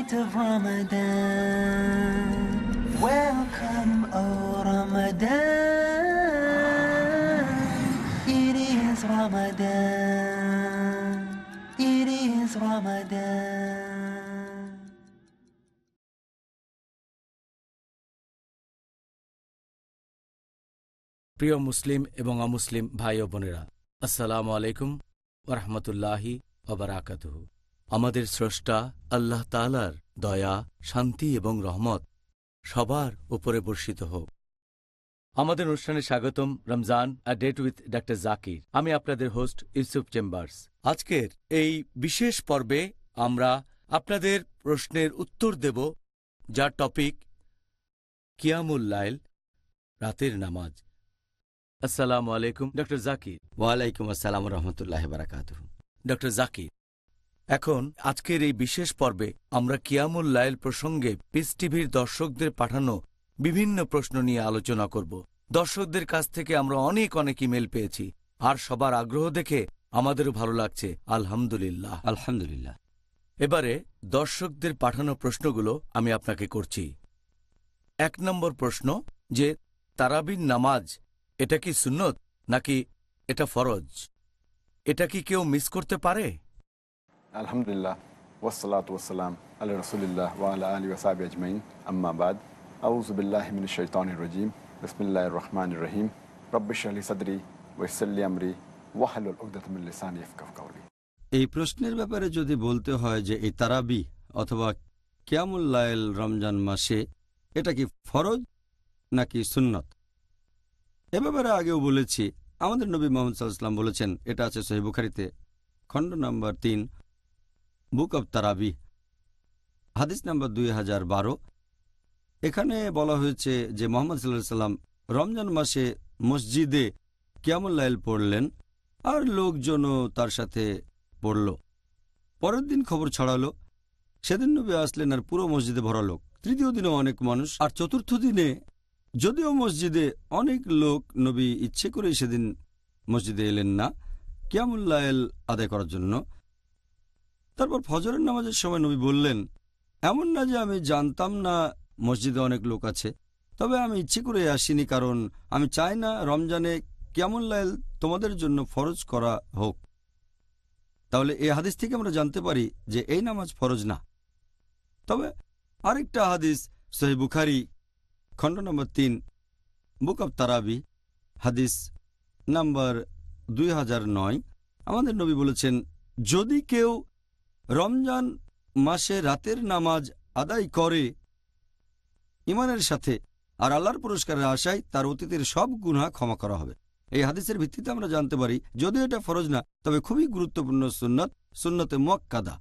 night of Ramadan. Welcome, O Ramadan. It is Ramadan. It is Ramadan. প্রিয় মুসলিম এবং অমুসলিম ভাই ও বোনেরা আসসালামু আলাইকুম ওরহমতুল্লাহি ওবরাকাতুহু আমাদের স্রষ্টা আল্লাহ তালার দয়া শান্তি এবং রহমত সবার উপরে বর্ষিত হোক। আমাদের অনুষ্ঠানে স্বাগতম Ramzan a date with doctor Zakir আমি আপনাদের হোস্ট ইউসুফ চেম্বার্স আজকের এই বিশেষ পর্বে আমরা আপনাদের প্রশ্নের উত্তর দেব যার টপিক কিয়ামুল লাইল রাতের নামাজ। আসসালামু আলাইকুম ডক্টর জাকির ওয়ালাইকুম আসসালাম রহমতুল্লাহ বারাকাত ডক্টর জাকির এখন আজকের এই বিশেষ পর্বে আমরা কিয়ামুল লাইল প্রসঙ্গে পিস টিভির দর্শকদের পাঠানো বিভিন্ন প্রশ্ন নিয়ে আলোচনা করব। দর্শকদের কাছ থেকে আমরা অনেক অনেক ইমেল পেয়েছি আর সবার আগ্রহ দেখে আমাদেরও ভালো লাগছে। আলহামদুলিল্লাহ। আলহামদুলিল্লাহ। এবারে দর্শকদের পাঠানো প্রশ্নগুলো আমি আপনাকে করছি। এক নম্বর প্রশ্ন যে তারাবির নামাজ এটা কি সুন্নত নাকি এটা ফরজ? এটা কি কেউ মিস করতে পারে? আলহামদুলিল্লাহ ওসালাত ওসালাম আল্লাহ রসুলিল্লাহ ওয়ালা আলী ওসাবি আজমাইন আম্মাবাদ আউজুবিল্লাহ মিন শৈতানির রজিম বিসমিল্লাহ রহমান রহিম রব্বিশ আলী সদরি ওয়সল্লি আমরি ওয়াহালুল উকদাতমিল্লিসান এই প্রশ্নের ব্যাপারে যদি বলতে হয় যে এই তারাবি অথবা কিয়ামুল্লাইল রমজান মাসে এটা কি ফরজ নাকি সুন্নত? এ ব্যাপারে আগেও বলেছি। আমাদের নবী মোহাম্মদ সাল্লাম বলেছেন, এটা আছে সহি বুখারিতে, খণ্ড নম্বর তিন। বুক অব তারাবি, হাদিস নম্বর দুই হাজার বারো। এখানে বলা হয়েছে যে মোহাম্মদ সাল্লাহ সাল্লাম রমজান মাসে মসজিদে কিয়ামুল্লাইল পড়লেন আর লোকজনও তার সাথে পড়ল। পরের দিন খবর ছড়ালো, সেদিন নবী আসলেন আর পুরো মসজিদে ভরা লোক। তৃতীয় দিনে অনেক মানুষ। আর চতুর্থ দিনে যদিও মসজিদে অনেক লোক, নবী ইচ্ছে করে সেদিন মসজিদে এলেন না। কিয়ামুল্লায়েল আদায় করার জন্য তারপর ফজরের নামাজের সময় নবী বললেন, এমন না যে আমি জানতাম না মসজিদে অনেক লোক আছে, তবে আমি ইচ্ছে করে আসিনি কারণ আমি চাই না রমজানে কিয়ামুল্লায়েল তোমাদের জন্য ফরজ করা হোক। তাহলে এই হাদিস থেকে আমরা জানতে পারি যে এই নামাজ ফরজ না। তবে আরেকটা হাদিস, সহি বুখারি, খণ্ড নম্বর তিন, বুক অব তারাবি, হাদিস নাম্বার দুই হাজার নয়। আমাদের নবী বলেছেন, যদি কেউ রমজান মাসে রাতের নামাজ আদায় করে। ইমানের সাথে আর আল্লাহর পুরস্কারের আশায় তার অতীতের সব গুণা ক্ষমা করা হবে। এই হাদিসের ভিত্তিতে আমরা জানতে পারি, যদিও এটা ফরজ না, তবে খুবই গুরুত্বপূর্ণ সুন্নত, সুন্নতে মোয়াক্কাদা।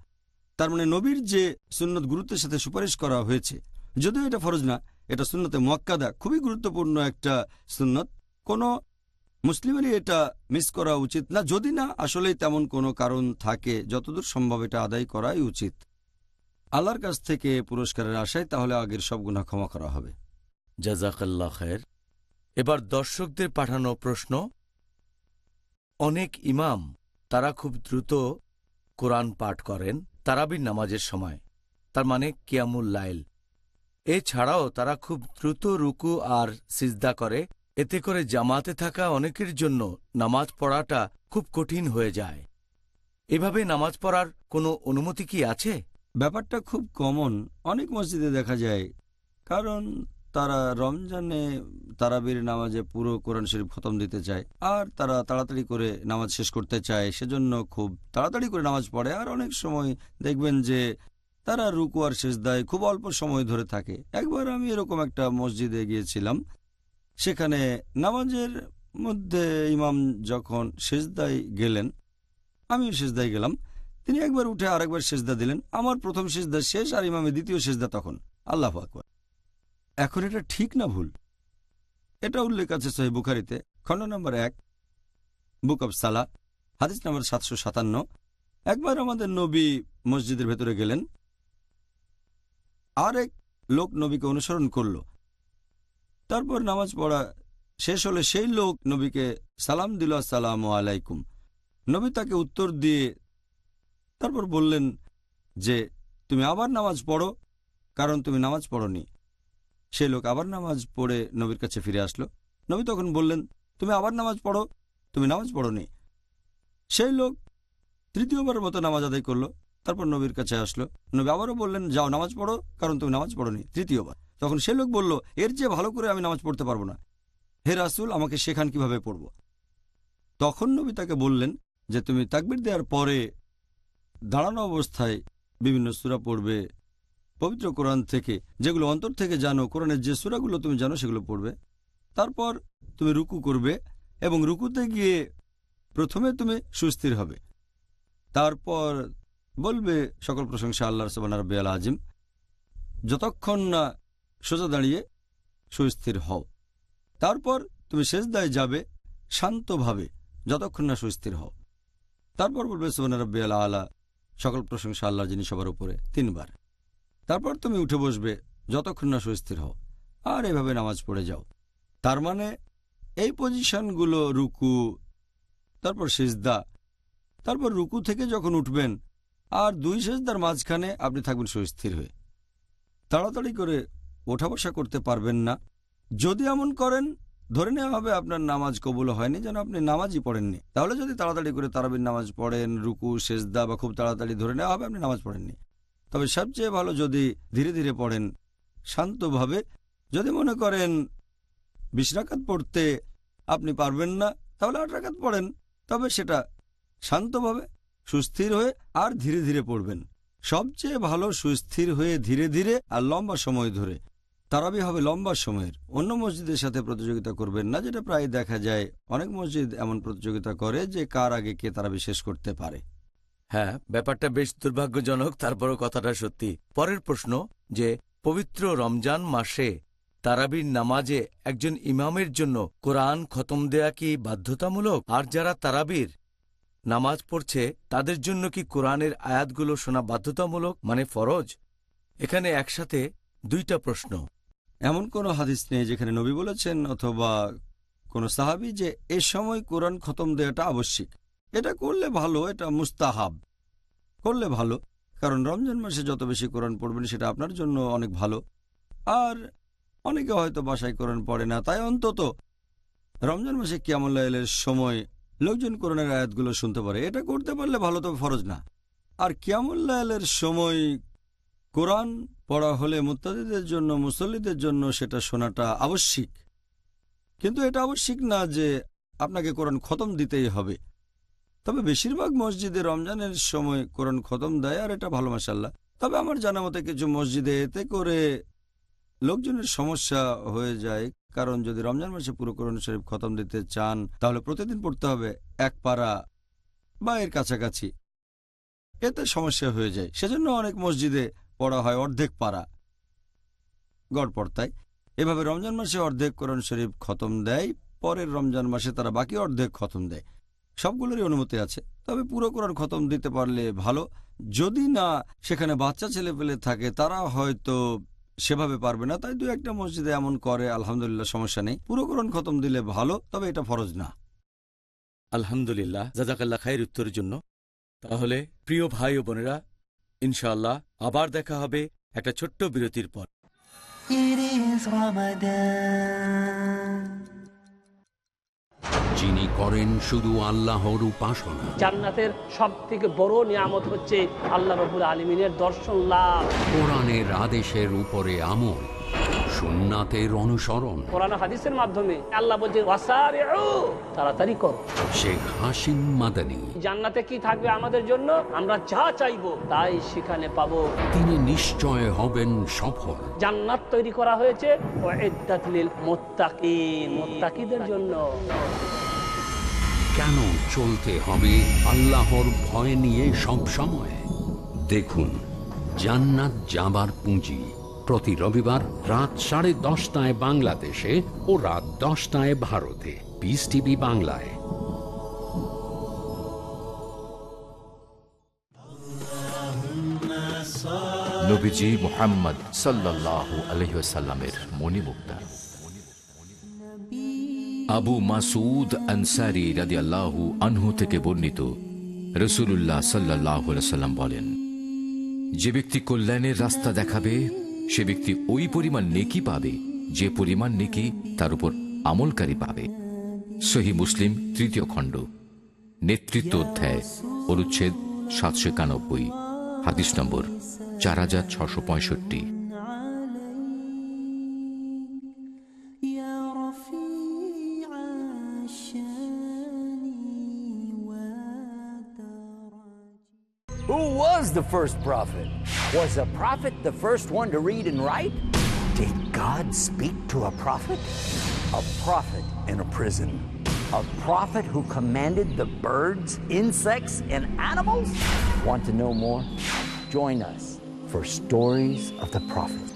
তার মানে নবীর যে সুন্নত গুরুত্বের সাথে সুপারিশ করা হয়েছে, যদিও এটা ফরজ না, এটা সুন্নতে মোয়াক্কাদা খুবই গুরুত্বপূর্ণ একটা সুন্নত। কোনো মুসলিমেরই এটা মিস করা উচিত না। যদি না, আসলেই তেমন কোনো কারণ থাকে, যতদূর সম্ভব এটা আদায় করাই উচিত। আল্লাহর কাছ থেকে পুরস্কারের আশায় তাহলে আগের সব গুণা ক্ষমা করা হবে। জাজাকাল্লা খের এবার দর্শকদের পাঠানো প্রশ্ন, অনেক ইমাম, তারা খুব দ্রুত কোরআন পাঠ করেন তারাবির নামাজের সময়, তার মানে কিয়ামুল লাইল। এছাড়াও তারা খুব দ্রুত রুকু আর সিজদা করে এতে করে জামাতে থাকা অনেকের জন্য নামাজ পড়াটা খুব কঠিন হয়ে যায়। এভাবে নামাজ পড়ার কোনো অনুমতি কি আছে? ব্যাপারটা খুব কমন। অনেক মসজিদে দেখা যায়। কারণ তারা রমজানে তারাবির নামাজে পুরো কোরআন শরীফ খতম দিতে চায় আর তারা তাড়াতাড়ি করে নামাজ শেষ করতে চায়, সেজন্য খুব তাড়াতাড়ি করে নামাজ পড়ে। আর অনেক সময় দেখবেন যে তারা রুকু আর দেয় খুব অল্প সময় ধরে থাকে। একবার আমি এরকম একটা মসজিদে গিয়েছিলাম। সেখানে নামাজের মধ্যে ইমাম যখন সেজদায় গেলেন, আমিও সেজদায় গেলাম। তিনি একবার উঠে আরেকবার সেজদা দিলেন। আমার প্রথম সেজদা শেষ আর ইমামে দ্বিতীয় সেজদা তখন। আল্লাহ আকবর। এখন এটা ঠিক না ভুল? এটা উল্লেখ আছে সহি বুখারিতে, খণ্ড নম্বর এক, বুক অব সালা হাদিস নম্বর সাতশো সাতান্ন। একবার আমাদের নবী মসজিদের ভেতরে গেলেন। আর এক লোক নবীকে অনুসরণ করল। তারপর নামাজ পড়া শেষ হলে সেই লোক নবীকে সালাম দিল, আসসালাম আলাইকুম। নবী তাকে উত্তর দিয়ে তারপর বললেন যে, তুমি আবার নামাজ পড়ো, কারণ তুমি নামাজ পড়নি। সেই লোক আবার নামাজ পড়ে নবীর কাছে ফিরে আসলো। নবী তখন বললেন, তুমি আবার নামাজ পড়ো, তুমি নামাজ পড়নি। সেই লোক তৃতীয়বারের মতো নামাজ আদায় করল, তারপর নবীর কাছে আসলো। নবী আবারও বললেন, যাও নামাজ পড়ো, কারণ তুমি নামাজ পড়নি। তৃতীয়বার। তখন সে লোক বলল, এর চেয়ে ভালো করে আমি নামাজ পড়তে পারব না। হে রাসুল, আমাকে শেখান কীভাবে পড়ব? তখন নবী তাকে বললেন যে, তুমি তাকবির দেওয়ার পরে দাঁড়ানো অবস্থায় বিভিন্ন সূরা পড়বে। পবিত্র কোরআন থেকে যেগুলো অন্তর থেকে জানো, কোরআনের যে সূরাগুলো তুমি জানো, সেগুলো পড়বে। তারপর তুমি রুকু করবে এবং রুকুতে গিয়ে প্রথমে তুমি সুস্থির হবে। তারপর বলবে সকল প্রশংসা আল্লাহ সবান রব্বি আল আজিম যতক্ষণ না সোজা দাঁড়িয়ে সুস্থির হও। তারপর তুমি শেষদায় যাবে শান্তভাবে, যতক্ষণ না সুস্থির হও। তারপর বলবে সোবান রব্বি আল আলা সকল প্রশংসা আল্লাহ যিনি সবার উপরে, তিনবার। তারপর তুমি উঠে বসবে, যতক্ষণ না সুস্থির হও। আর এভাবে নামাজ পড়ে যাও। তার মানে এই পজিশনগুলো রুকু, তারপর সিজদা, তারপর রুকু থেকে যখন উঠবেন, আর দুই সেজদার মাঝখানে আপনি থাকবেন সুস্থির হয়ে। তাড়াতাড়ি করে ওঠা বসা করতে পারবেন না। যদি এমন করেন, ধরে নেওয়া হবে আপনার নামাজ কবুল হয়নি, যেন আপনি নামাজই পড়েননি। তাহলে যদি তাড়াতাড়ি করে তারাবির নামাজ পড়েন, রুকু, সেজদা বা খুব তাড়াতাড়ি ধরে নেওয়া হবে, আপনি নামাজ পড়েননি। তবে সবচেয়ে ভালো যদি ধীরে ধীরে পড়েন, শান্তভাবে যদি মনে করেন বিশ রাকাত পড়তে আপনি পারবেন না, তাহলে আট পড়েন। তবে সেটা শান্তভাবে সুস্থির হয়ে আর ধীরে ধীরে পড়বেন। সবচেয়ে ভালো সুস্থির হয়ে ধীরে ধীরে আর লম্বা সময় ধরে তারাবি হবে লম্বা সময়ের। অন্য মসজিদের সাথে প্রতিযোগিতা করবেন না, যেটা প্রায় দেখা যায় অনেক মসজিদ এমন প্রতিযোগিতা করে যে কার আগে কে তারাবি শেষ করতে পারে। হ্যাঁ ব্যাপারটা বেশ দুর্ভাগ্যজনক, তারপরও কথাটা সত্যি। পরের প্রশ্ন, যে পবিত্র রমজান মাসে তারাবির নামাজে একজন ইমামের জন্য কোরআন খতম দেয়া কি বাধ্যতামূলক? আর যারা তারাবির নামাজ পড়ছে, তাদের জন্য কি কোরআনের আয়াতগুলো শোনা বাধ্যতামূলক? মানে ফরজ? এখানে একসাথে দুইটা প্রশ্ন। এমন কোনো হাদিস নেই যেখানে নবী বলেছেন অথবা কোনো সাহাবি যে এ সময় কোরআন খতম দেওয়াটা আবশ্যিক। এটা করলে ভালো, এটা মুস্তাহাব। করলে ভালো, কারণ রমজান মাসে যত বেশি কোরআন পড়বেন সেটা আপনার জন্য অনেক ভালো। আর অনেকে হয়তো বাসায় কোরআন পড়ে না, তাই অন্তত রমজান মাসে কিয়ামুল্লাইলের সময় লোকজন কোরআনের আয়াতগুলো শুনতে পারে। এটা করতে পারলে ভালো, তবে ফরজ না। আর কিয়ামুল্লাইলের সময় কোরআন পড়া হলে মুত্তাদিদের জন্য, মুসল্লিদের জন্য সেটা শোনাটা আবশ্যিক। কিন্তু এটা আবশ্যিক না যে আপনাকে কোরআন খতম দিতেই হবে। তবে বেশিরভাগ মসজিদে রমজানের সময় কোরআন খতম দেয়, আর এটা ভালো মাসাল্লাহ তবে আমার জানা মতে কিছু মসজিদে এতে করে লোকজনের সমস্যা হয়ে যায়। কারণ যদি রমজান মাসে পুরো কোরআন শরীফ খতম দিতে চান, তাহলে প্রতিদিন পড়তে হবে এক পারা বা এর কাছাকাছি। এতে সমস্যা হয়ে যায়। সেজন্য অনেক মসজিদে পড়া হয় অর্ধেক পারা। গড় পড়তায় এভাবে রমজান মাসে অর্ধেক কোরআন শরীফ খতম দেয়, পরের রমজান মাসে তারা বাকি অর্ধেক খতম দেয়। সবগুলোরই অনুমতি আছে। তবে পুরো কোরআন খতম দিতে পারলে ভালো। যদি না সেখানে বাচ্চা ছেলে পেলে থাকে, তারা হয়তো সেভাবে পারবে না। তাই দু একটা মসজিদে এমন করে, আলহামদুলিল্লাহ সমস্যা নেই। পুরো কোরআন খতম দিলে ভালো, তবে এটা ফরজ না। আলহামদুলিল্লাহ জাজাকাল্লা খায়ের উত্তরের জন্য। তাহলে প্রিয় ভাই ও বোনেরা ইনশাআল্লাহ আবার দেখা হবে একটা ছোট্ট বিরতির পর. যিনি করেন শুধু আল্লাহর উপাসনা। জান্নাতের সব থেকে বড় নিয়ামত হচ্ছে আল্লাহ রবুল আলমিনের দর্শন লাভ। কোরআনের আদেশের উপরে আমল। সুন্নাতের অনুসরণ। কোরআন হাদিসের মাধ্যমে আল্লাহ বলছে "ওয়াসারি'ু", তাড়াতাড়ি করো। শেখ হাসিম মাদানী। জান্নাতে কি থাকবে আমাদের জন্য? আমরা যা চাইব তাই সেখানে পাবো। তিনি নিশ্চয় হবেন সফল। জান্নাত তৈরি করা হয়েছে জন্য। কেন চলতে হবে আল্লাহর ভয় নিয়ে সব সময়? দেখুন জান্নাত যাবার পুঁজি। প্রতি রবিবার রাত সাড়ে দশটায় বাংলাদেশে ও রাত দশটায় ভারতে। পিস টিভি বাংলায়। আবু মাসুদ আনসারি রাদি আল্লাহু আনহু থেকে বর্ণিত রসুল্লাহ সাল্লাহ সাল্লাম বলেন, যে ব্যক্তি কল্যাণের রাস্তা দেখাবে সে ব্যক্তি ওই পরিমাণ নেকি পাবে, যে পরিমাণ নেকি তার উপর আমলকারী পাবে। সহি মুসলিম, তৃতীয় খণ্ড। নেতৃত্ব অধ্যায়, অনুচ্ছেদ সাতশো একানব্বই, হাদিস নম্বর চার হাজার ছশো পঁয়ষট্টি। was the first prophet? Was a prophet the first one to read and write? Did God speak to a prophet? A prophet in a prison. A prophet who commanded the birds, insects, and animals? Want to know more? Join us for Stories of the Prophet.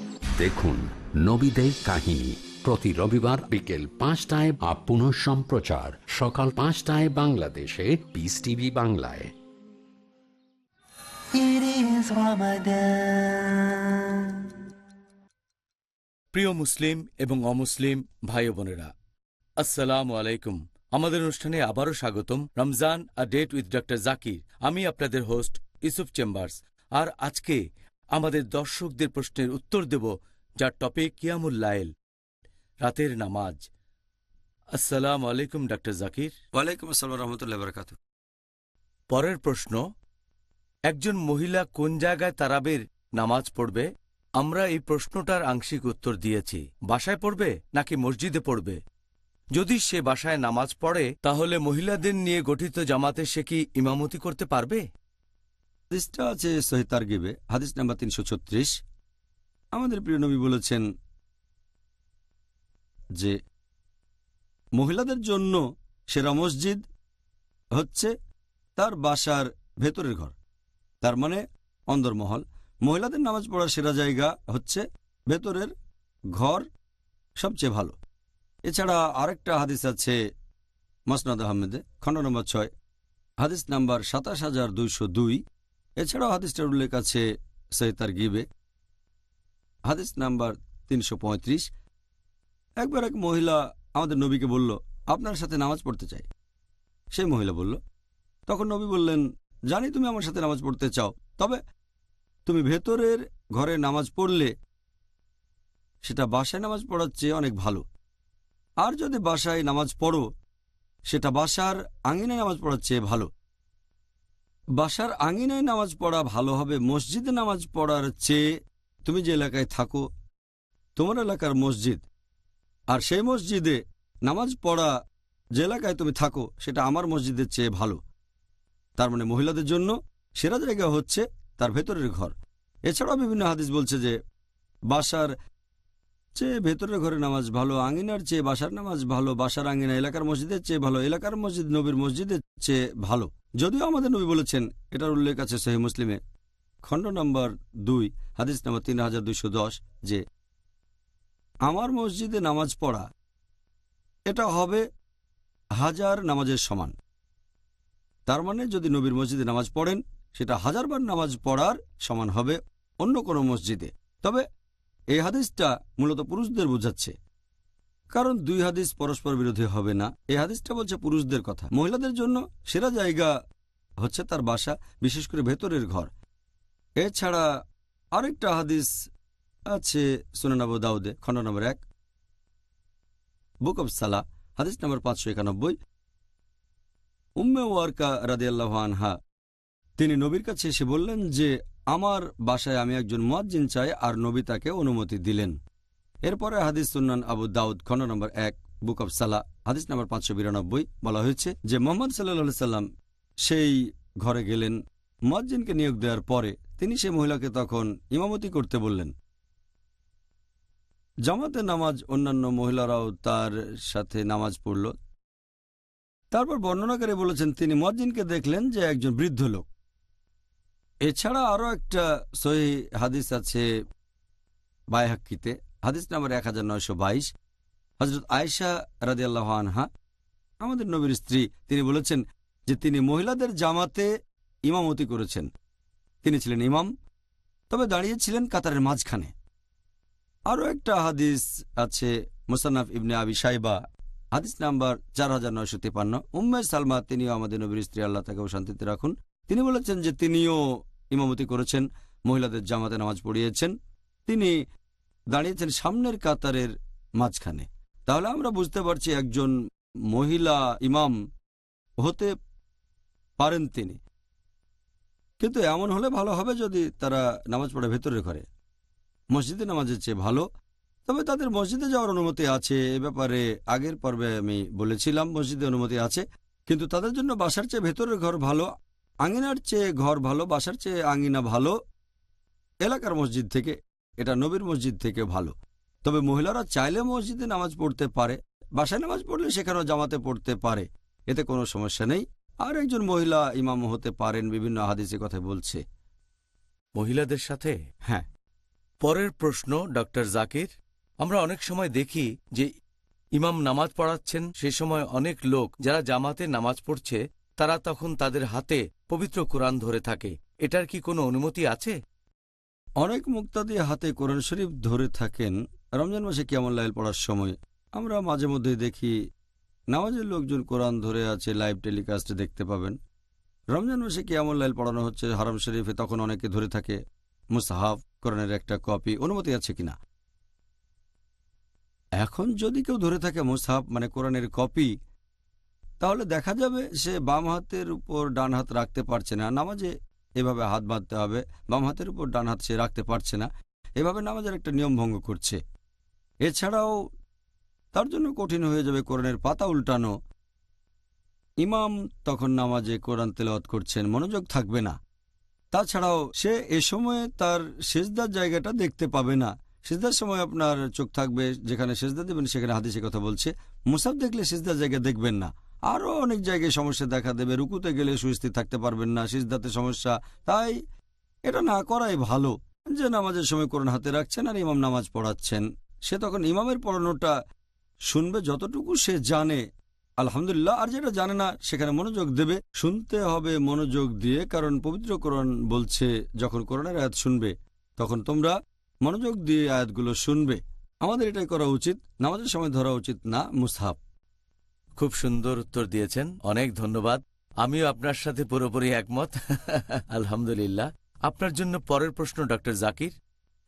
দেখুন নবীদের কাহিনী প্রতি রবিবার বিকেল পাঁচটায় বা পুনঃ সম্প্রচার সকাল পাঁচটায় বাংলাদেশে পিস টিভি বাংলায় It is Ramadan. প্রিয় মুসলিম এবং অমুসলিম ভাই বোনেরা আসসালাম আলাইকুম। আমাদের অনুষ্ঠানে আবারও স্বাগতম Ramzan a date with doctor Zakir. আমি আপনাদের হোস্ট ইউসুফ চেম্বার্স। আর আজকে আমাদের দর্শকদের প্রশ্নের উত্তর দেব যার টপিক কিয়ামুল লাইল রাতের নামাজ। আসসালাম আলাইকুম ডক্টর জাকির। ওয়ালাইকুম আসসালাম রহমতুল্লাহ বরকাত পরের প্রশ্ন একজন মহিলা কোন জায়গায় তারাবের নামাজ পড়বে? আমরা এই প্রশ্নটার আংশিক উত্তর দিয়েছি। বাসায় পড়বে নাকি মসজিদে পড়বে? যদি সে বাসায় নামাজ পড়ে, তাহলে মহিলাদের নিয়ে গঠিত জামাতে সে কি ইমামতি করতে পারবে? হাদিসটা আছে সহি তারগিবে, হাদিস নাম্বার তিনশো ছত্রিশ। আমাদের প্রিয় নবী বলেছেন যে, মহিলাদের জন্য সেরা মসজিদ হচ্ছে তার বাসার ভেতরের ঘর। তার মানে অন্দরমহল। মহিলাদের নামাজ পড়ার সেরা জায়গা হচ্ছে ভেতরের ঘর সবচেয়ে ভালো। এছাড়া আরেকটা হাদিস আছে মসনাদ আহমেদে, খণ্ড নম্বর ছয়, হাদিস নাম্বার সাতাশ হাজার দুইশো দুই। এছাড়াও হাদিসটার উল্লেখ আছে সৈতার গিবে হাদিস নাম্বার তিনশো পঁয়ত্রিশ। একবার এক মহিলা আমাদের নবীকে বলল, আপনার সাথে নামাজ পড়তে চাই। সেই মহিলা বলল, তখন নবী বললেন জানি তুমি আমার সাথে নামাজ পড়তে চাও, তবে তুমি ভেতরের ঘরে নামাজ পড়লে সেটা বাসায় নামাজ পড়ার চেয়ে অনেক ভালো। আর যদি বাসায় নামাজ পড়ো, সেটা বাসার আঙিনায় নামাজ পড়ার চেয়ে ভালো। বাসার আঙিনায় নামাজ পড়া ভালো হবে, মসজিদে নামাজ পড়ার চেয়ে তুমি যে এলাকায় থাকো, তোমার এলাকার মসজিদ। আর সেই মসজিদে নামাজ পড়া যে এলাকায় তুমি থাকো, সেটা আমার মসজিদের চেয়ে ভালো। তার মানে মহিলাদের জন্য সেরা জায়গা হচ্ছে তার ভেতরের ঘর। এছাড়াও বিভিন্ন হাদিস বলছে যে, বাসার চেয়ে ভেতরের ঘরে নামাজ ভালো, আঙিনার চেয়ে বাসার নামাজ ভালো, বাসার আঙিনা এলাকার মসজিদের চেয়ে ভালো, এলাকার মসজিদ নবীর মসজিদের চেয়ে ভালো। যদিও আমাদের নবী বলেছেন, এটার উল্লেখ আছে সহি মুসলিমে। খণ্ড নম্বর দুই, হাদিস নম্বর তিন হাজার দুইশো দশ, যে, আমার মসজিদে নামাজ পড়া, এটা হবে হাজার নামাজের সমান। তার মানে যদি নবীর মসজিদে নামাজ পড়েন, সেটা হাজারবার নামাজ পড়ার সমান হবে অন্য কোনো মসজিদে। তবে এই হাদিসটা মূলত পুরুষদের বোঝাচ্ছে। কারণ দুই হাদিস পরস্পর বিরোধী হবে না। এই হাদিসটা বলছে পুরুষদের কথা। মহিলাদের জন্য সেরা জায়গা হচ্ছে তার বাসা, বিশেষ করে ভেতরের ঘর। এছাড়া আরেকটা হাদিস আছে সুনানাবু দাউদে খণ্ড নম্বর এক, বুক অব সালা, হাদিস নম্বর পাঁচশো একানব্বই। উম্মে ওয়ার্কা রাদিয়াল্লাহ আনহা, তিনি নবীর কাছে এসে বললেন যে, আমার বাসায় আমি একজন মুয়াজ্জিন চাই আর নবী তাকে অনুমতি দিলেন। এরপরে হাদিস সুন্নান আবু দাউদ, খণ্ড নম্বর এক, বুক অব সালা, হাদিস নম্বর পাঁচশো বিরানব্বই, বলা হয়েছে যে, মোহাম্মদ সাল্লাহ সাল্লাম সেই ঘরে গেলেন। মুয়াজ্জিনকে নিয়োগ দেওয়ার পরে তিনি সেই মহিলাকে তখন ইমামতি করতে বললেন। জামাতে নামাজ অন্যান্য মহিলারাও তার সাথে নামাজ পড়ল। তারপর বর্ণনাকারী বলেছেন, তিনি মজ্জিনকে দেখলেন যে একজন বৃদ্ধ লোক। এছাড়া আরও একটা সহি হাদিস আছে বায়হাক্কিতে। হাদিস নাম্বার এক হাজার নয়শো বাইশ। হজরত আয়েশা রাদিয়াল্লাহ আনহা, আমাদের নবীর স্ত্রী, তিনি বলেছেন যে তিনি মহিলাদের জামাতে ইমামতি করেছেন। তিনি ছিলেন ইমাম, তবে দাঁড়িয়েছিলেন কাতারের মাঝখানে। আরও একটা হাদিস আছে মুসান্নাফ ইবনে আবি সাইবা হাদিস নাম্বার চার হাজার নয়শো তিপান্ন। উম্মে সালমা, তিনিও আমাদের নবীর স্ত্রী, আল্লাহ তাকেও শান্তিতে রাখুন। তিনি বলেছেন যে তিনিও ইমামতি করেছেন, মহিলাদের জামাতে নামাজ পড়িয়েছেন। তিনি দাঁড়িয়েছেন সামনের কাতারের মাঝখানে। তাহলে আমরা বুঝতে পারছি একজন মহিলা ইমাম হতে পারেন তিনি। কিন্তু এমন হলে ভালো হবে যদি তারা নামাজ পড়ে ভেতরের ঘরে। মসজিদে নামাজের চেয়ে ভালো। তবে তাদের মসজিদে যাওয়ার অনুমতি আছে এ ব্যাপারে আগের পর্বে আমি বলেছিলাম মসজিদে অনুমতি আছে কিন্তু তাদের জন্য বাসার চেয়ে ভেতরের ঘর ভালো আঙিনার চেয়ে ঘর ভালো বাসার চেয়ে আঙিনা ভালো এলাকার মসজিদ থেকে এটা নবীর মসজিদ থেকে ভালো। তবে মহিলারা চাইলে মসজিদে নামাজ পড়তে পারে বাসায় নামাজ পড়লে সেখানেও জামাতে পড়তে পারে এতে কোনো সমস্যা নেই। আর একজন মহিলা ইমাম হতে পারেন বিভিন্ন হাদিসে কথা বলছে। মহিলাদের সাথে? হ্যাঁ। পরের প্রশ্ন ডক্টর জাকির। আমরা অনেক সময় দেখি যে ইমাম নামাজ পড়াচ্ছেন, সে সময় অনেক লোক যারা জামাতে নামাজ পড়ছে, তারা তখন তাদের হাতে পবিত্র কোরআন ধরে থাকে। এটার কি কোনো অনুমতি আছে? অনেক মুক্তাদি হাতে কোরআন শরীফ ধরে থাকেন। রমজান মাসে কেমন লাইল পড়ার সময় আমরা মাঝে মধ্যে দেখি নামাজের লোকজন কোরআন ধরে আছে, লাইভ টেলিকাস্টে দেখতে পাবেন। রমজান মাসে কেমন লাইল পড়ানো হচ্ছে হারাম শরীফে, তখন অনেকে ধরে থাকে, মুসাহাফ কোরআনের একটা কপি। অনুমতি আছে কিনা? এখন যদি কেউ ধরে থাকে মুসাহাফ মানে কোরআনের কপি তাহলে দেখা যাবে সে বাম হাতের উপর ডান হাত রাখতে পারছে না। নামাজে এভাবে হাত বাঁধতে হবে। বাম হাতের উপর ডান হাত সে রাখতে পারছে না। এভাবে নামাজের একটা নিয়ম ভঙ্গ করছে। এছাড়াও তার জন্য কঠিন হয়ে যাবে কোরআনের পাতা উল্টানো। ইমাম তখন নামাজে কোরআন তেলাওয়াত করছেন, মনোযোগ থাকবে না। তাছাড়াও সে এ সময়ে তার সেজদার জায়গাটা দেখতে পাবে না। সেজদার সময় আপনার চোখ থাকবে, যেখানে সেজদা দেবেন, সেখানে হাদিসে কথা বলছে। মুসাফ দেখলে সেজদার জায়গা দেখবেন না। আরও অনেক জায়গায় সমস্যা দেখা দেবে। রুকুতে গেলে সুস্থির থাকতে পারবেন না, সিজদাতে সমস্যা। তাই এটা না করাই ভালো। যে নামাজের সময় কোরআন হাতে রাখছেন আর ইমাম নামাজ পড়াচ্ছেন। সে তখন ইমামের পড়ানোটা শুনবে যতটুকু সে জানে। আলহামদুলিল্লাহ, আর যেটা জানে না, সেখানে মনোযোগ দেবে। শুনতে হবে মনোযোগ দিয়ে, কারণ পবিত্র কোরআন বলছে, যখন কোরআনের আয়াত শুনবে, তখন তোমরা মনোযোগ দিয়ে আয়াতগুলো শুনবে। আমাদের এটাই করা উচিত। নামাজের সময় ধরা উচিত না, মুসহাব। খুব সুন্দর উত্তর দিয়েছেন। অনেক ধন্যবাদ। আমিও আপনার সাথে পুরোপুরি একমত। আলহামদুলিল্লাহ। আপনার জন্য পরের প্রশ্ন, ডক্টর জাকির।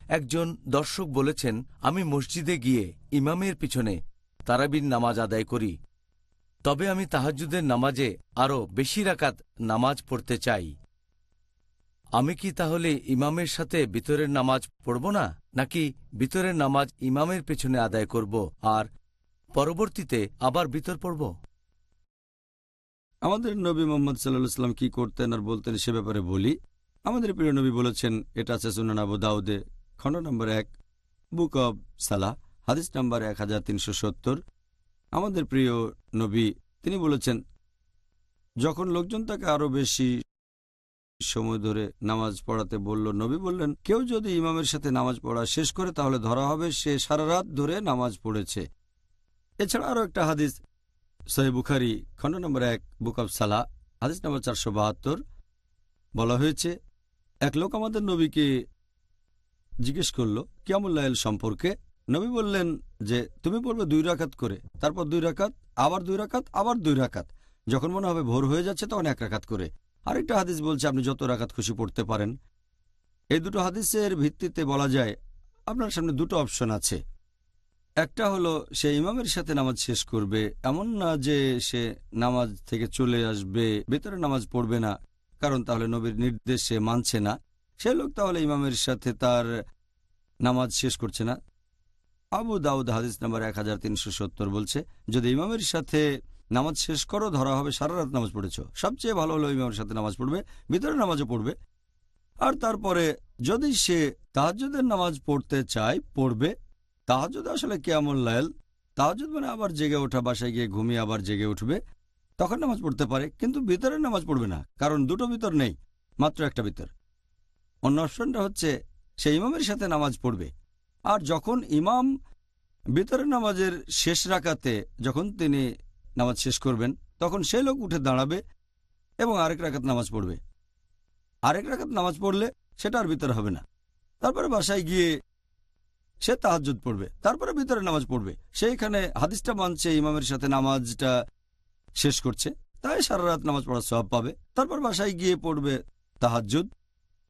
একজন দর্শক বলেছেন, আমি মসজিদে গিয়ে ইমামের পিছনে তারাবির নামাজ আদায় করি। তবে আমি তাহাজ্জুদের নামাজে আরও বেশি রাকাত নামাজ পড়তে চাই। আমি কি তাহলে ইমামের সাথে ভিতরের নামাজ পড়ব না, নাকি ভিতরের নামাজ ইমামের পেছনে আদায় করব, আর পরবর্তীতে আবার ভিতর পড়ব? আমাদের নবী মোহাম্মদ সাল্লাহ সাল্লাম কি করতেন আর বলতেন সে ব্যাপারে বলি। আমাদের প্রিয় নবী বলেছেন, এটা আছে সুনান আবু দাউদে, খণ্ড নম্বর এক, বুক অব সালাহ, হাদিস নম্বর এক হাজার তিনশো সত্তর। আমাদের প্রিয় নবী, তিনি বলেছেন, যখন লোকজন তাকে আরও বেশি সময় ধরে নামাজ পড়াতে বলল, নবী বললেন, কেউ যদি ইমামের সাথে নামাজ পড়া শেষ করে তাহলে ধরা হবে সে সারা রাত ধরে নামাজ পড়েছে। এছাড়া আরও একটা হাদিস, সহি বুখারি, খণ্ড নম্বর এক, বুক অব সালা হাদিস নম্বর চারশো বাহাত্তর, বলা হয়েছে, এক লোক আমাদের নবীকে জিজ্ঞেস করল কিয়ামুল্লাহ সম্পর্কে? নবী বললেন যে, তুমি পড়বে দুই রাকাত করে, তারপর দুই রাকাত, আবার দুই রাকাত, আবার দুই রাকাত। যখন মনে হবে ভোর হয়ে যাচ্ছে তখন এক রাকাত করে। আরেকটা হাদিস বলছে, আপনি যত রাকাত খুশি পড়তে পারেন। এই দুটো হাদিসের ভিত্তিতে বলা যায়, আপনার সামনে দুটো অপশন আছে। একটা হলো, সে ইমামের সাথে নামাজ শেষ করবে, এমন না যে সে নামাজ থেকে চলে আসবে, ভেতরে নামাজ পড়বে না, কারণ তাহলে নবীর নির্দেশ মানছে না। সে লোক তাহলে ইমামের সাথে তার নামাজ শেষ করছে না। আবু দাউদ হাদিস নাম্বার এক হাজার তিনশো সত্তর বলছে, যদি ইমামের সাথে নামাজ শেষ করো, ধরা হবে, সারা রাত নামাজ পড়েছ। সবচেয়ে ভালো হলো ইমামের সাথে নামাজ পড়বে, ভিতরে নামাজও পড়বে। আর তারপরে যদি সে তাহাজ্জুদের নামাজ পড়তে চায়, পড়বে। তাহাজুদ আসলে কেমন লাইল। তাহাজুদ মানে আবার জেগে ওঠা, বাসায় গিয়ে ঘুমিয়ে আবার জেগে উঠবে। তখন নামাজ পড়তে পারে, কিন্তু ভিতরে নামাজ পড়বে না, কারণ দুটো ভিতর নেই, মাত্র একটা ভিতর। অন্য অপশনটা হচ্ছে, সে ইমামের সাথে নামাজ পড়বে। আর যখন ইমাম ভিতরের নামাজের শেষ রাকাতে, যখন তিনি নামাজ শেষ করবেন, তখন সে লোক উঠে দাঁড়াবে এবং আরেক রাকাত নামাজ পড়বে। আরেক রাকাত নামাজ পড়লে সেটা আর ভিতরে হবে না। তারপরে বাসায় গিয়ে সে তাহাজ্জুদ পড়বে, তারপরে ভিতরে নামাজ পড়বে। সেইখানে হাদিসটা মানছে, ইমামের সাথে নামাজটা শেষ করছে, তাই সারা রাত নামাজ পড়ার সব পাবে। তারপর বাসায় গিয়ে পড়বে তাহাজ্জুদ।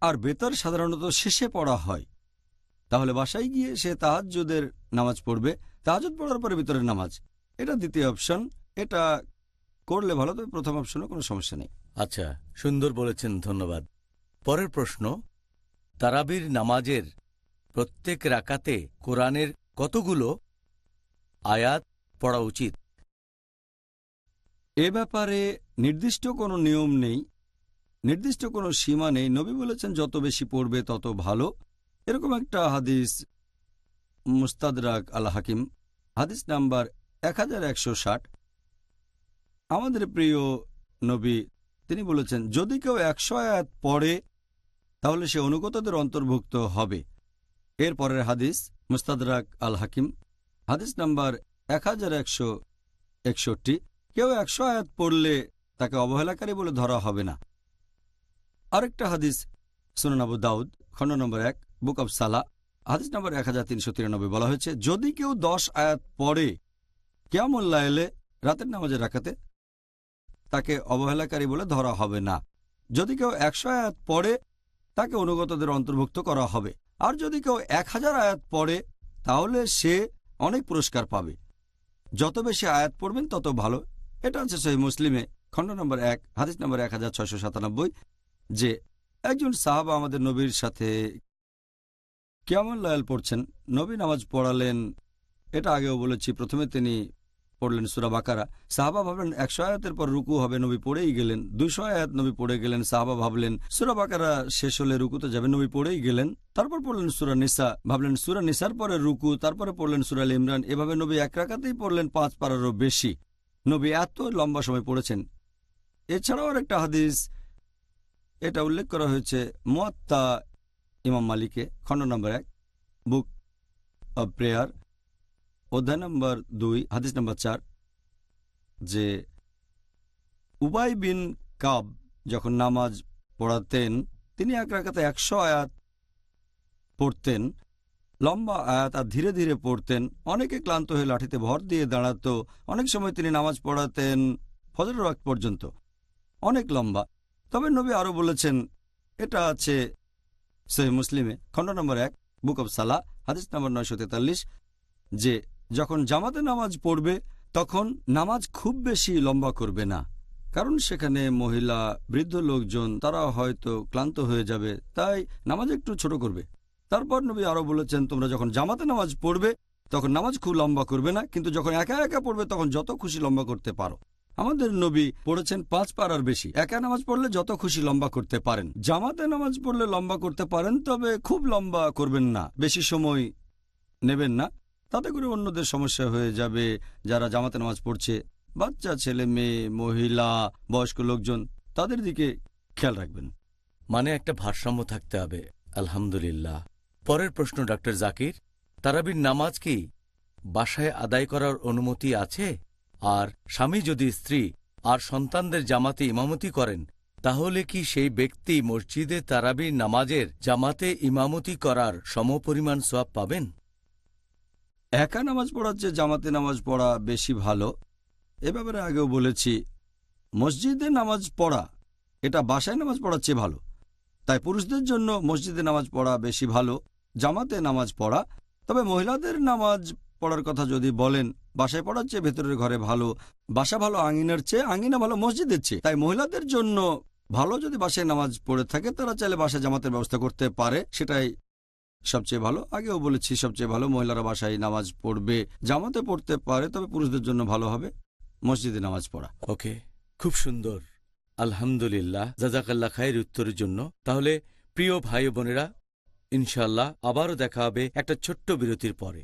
আর বেতার সাধারণত শেষে পড়া হয়। তাহলে বাসায় গিয়ে সে তাহাজ্জুদের নামাজ পড়বে। তাহাজুদ পড়ার পরে ভিতরের নামাজ। এটা দ্বিতীয় অপশন এটা করলে ভালো তবে প্রথম অপশনে কোনো সমস্যা নেই। আচ্ছা সুন্দর বলেছেন ধন্যবাদ। পরের প্রশ্ন তারাবির নামাজের প্রত্যেক রাকাতে কোরআনের কতগুলো আয়াত পড়া উচিত? এ ব্যাপারে নির্দিষ্ট কোনো নিয়ম নেই নির্দিষ্ট কোনো সীমা নেই। নবী বলেছেন যত বেশি পড়বে তত ভালো। এরকম একটা হাদিস মুস্তাদরাক আল হাকিম হাদিস নাম্বার এক হাজার একশো ষাট। আমাদের প্রিয় নবী, তিনি বলেছেন, যদি কেউ একশো আয়াত পড়ে, তাহলে সে অনুগতদের অন্তর্ভুক্ত হবে। এর পরের হাদিস, মুস্তাদরাক আল হাকিম হাদিস নাম্বার এক হাজার একশো একষট্টি। কেউ একশো আয়াত পড়লে তাকে অবহেলাকারী বলে ধরা হবে না। আরেকটা হাদিস, সুনান আবু দাউদ, খণ্ড নম্বর এক, বুক অব সালা, হাদিস নম্বর এক হাজার তিনশো তিরানব্বই। বলা হয়েছে, যদি কেউ দশ আয়াত পড়ে কেমন এলে রাতের নামাজের রাখাতে তাকে অবহেলাকারী বলে ধরা হবে না। যদি কেউ একশো আয়াত পড়ে, তাকে অনুগতদের অন্তর্ভুক্ত করা হবে। আর যদি কেউ এক হাজার আয়াত পড়ে, তাহলে সে অনেক পুরস্কার পাবে। যত বেশি আয়াত পড়বেন, তত ভালো। এটা হচ্ছে সহি মুসলিমে, খণ্ড নম্বর এক, হাদিস নম্বর এক হাজার সাতানব্বই, যে একজন সাহাবা আমাদের নবীর সাথে কেমন লায়াল পড়ছেন? নবী নামাজ পড়ালেন, এটা আগেও বলেছি, প্রথমে তিনি পড়লেন সুরা বাকারা। সাহাবা ভাবলেন, একশো আয়াতের পর রুকু হবে, নবী পড়েই গেলেন। দুশো আয়াত নবী পড়ে গেলেন, সাহাবা ভাবলেন, সুরা বাকারা শেষ হলে রুকুতে যাবে নবী পড়েই গেলেন। তারপর পড়লেন সুরা নিসা, ভাবলেন সুরা নিসার পরে রুকু, তারপরে পড়লেন সুরা আল ইমরান। এভাবে নবী এক রাখাতেই পড়লেন, পাঁচ পারারও বেশি। নবী এত লম্বা সময় পড়েছেন। এছাড়াও আর একটা হাদিস, এটা উল্লেখ করা হয়েছে মোয়াত্তা ইমাম মালিকে, খণ্ড নম্বর এক, বুক অব প্রেয়ার। অধ্যায় নম্বর দুই, হাদিস নম্বর চার, যে উবাই বিন কাব যখন নামাজ পড়াতেন, তিনি এক রাখাতে একশো আয়াত পড়তেন, লম্বা আয়াত আর ধীরে ধীরে পড়তেন। অনেকে ক্লান্ত হয়ে লাঠিতে ভর দিয়ে দাঁড়াতো। অনেক সময় তিনি নামাজ পড়াতেন ফজর রাত পর্যন্ত। অনেক লম্বা। তবে নবী আরও বলেছেন, এটা আছে সহি মুসলিমে, খণ্ড নম্বর এক, বুক অব সালা, হাদিস নম্বর নয়শো তেতাল্লিশ, যে যখন জামাতে নামাজ পড়বে, তখন নামাজ খুব বেশি লম্বা করবে না। কারণ সেখানে মহিলা, বৃদ্ধ লোকজন, তারা হয়তো ক্লান্ত হয়ে যাবে, তাই নামাজ একটু ছোট করবে। তারপর নবী আরও বলেছেন, তোমরা যখন জামাতে নামাজ পড়বে, তখন নামাজ খুব লম্বা করবে না, কিন্তু যখন একা একা পড়বে, তখন যত খুশি লম্বা করতে পারো। আমাদের নবী পড়েছেন পাঁচ পারার বেশি। একা নামাজ পড়লে যত খুশি লম্বা করতে পারেন। জামাতে নামাজ পড়লে লম্বা করতে পারেন, তবে খুব লম্বা করবেন না। বেশি সময় নেবেন না। তাতে করে অন্যদের সমস্যা হয়ে যাবে, যারা জামাতে নামাজ পড়ছে, বাচ্চা, ছেলে, মেয়ে, মহিলা, বয়স্ক লোকজন, তাদের দিকে খেয়াল রাখবেন। মানে একটা ভারসাম্য থাকতে হবে, আলহামদুলিল্লাহ। পরের প্রশ্ন, ডাক্তার জাকির, তারাবির নামাজ কি বাসায় আদায় করার অনুমতি আছে? আর স্বামী যদি স্ত্রী আর সন্তানদের জামাতে ইমামতি করেন, তাহলে কি সেই ব্যক্তি মসজিদে তারাবির নামাজের জামাতে ইমামতি করার সমপরিমাণ সোয়াব পাবেন? একা নামাজ পড়ার চেয়ে জামাতে নামাজ পড়া বেশি ভালো? এ ব্যাপারে আগেও বলেছি, মসজিদে নামাজ পড়া, এটা বাসায় নামাজ পড়ার চেয়ে ভালো। তাই পুরুষদের জন্য মসজিদে নামাজ পড়া বেশি ভালো, জামাতে নামাজ পড়া। তবে মহিলাদের নামাজ পড়ার কথা যদি বলেন, বাসায় পড়ার চেয়ে ভেতরের ঘরে ভালো, বাসা ভালো, আঙিনার চেয়ে আঙিনা ভালো, মসজিদের চেয়ে। তাই মহিলাদের জন্য ভালো যদি বাসায় নামাজ পড়ে থাকে, তারা চাইলে বাসায় জামাতের ব্যবস্থা করতে পারে, সেটাই সবচেয়ে ভালো। আগেও বলেছি সবচেয়ে ভালো মহিলারা বাসায় নামাজ পড়বে। জামাতে পড়তে পারে তবে পুরুষদের জন্য ভালো হবে। মসজিদে নামাজ পড়া। ওকে খুব সুন্দর। আলহামদুলিল্লাহ জাজাকাল্লা খায়ের উত্তরের জন্য। তাহলে প্রিয় ভাই বোনেরা ইনশাল্লাহ আবারও দেখা হবে একটা ছোট্ট বিরতির পরে।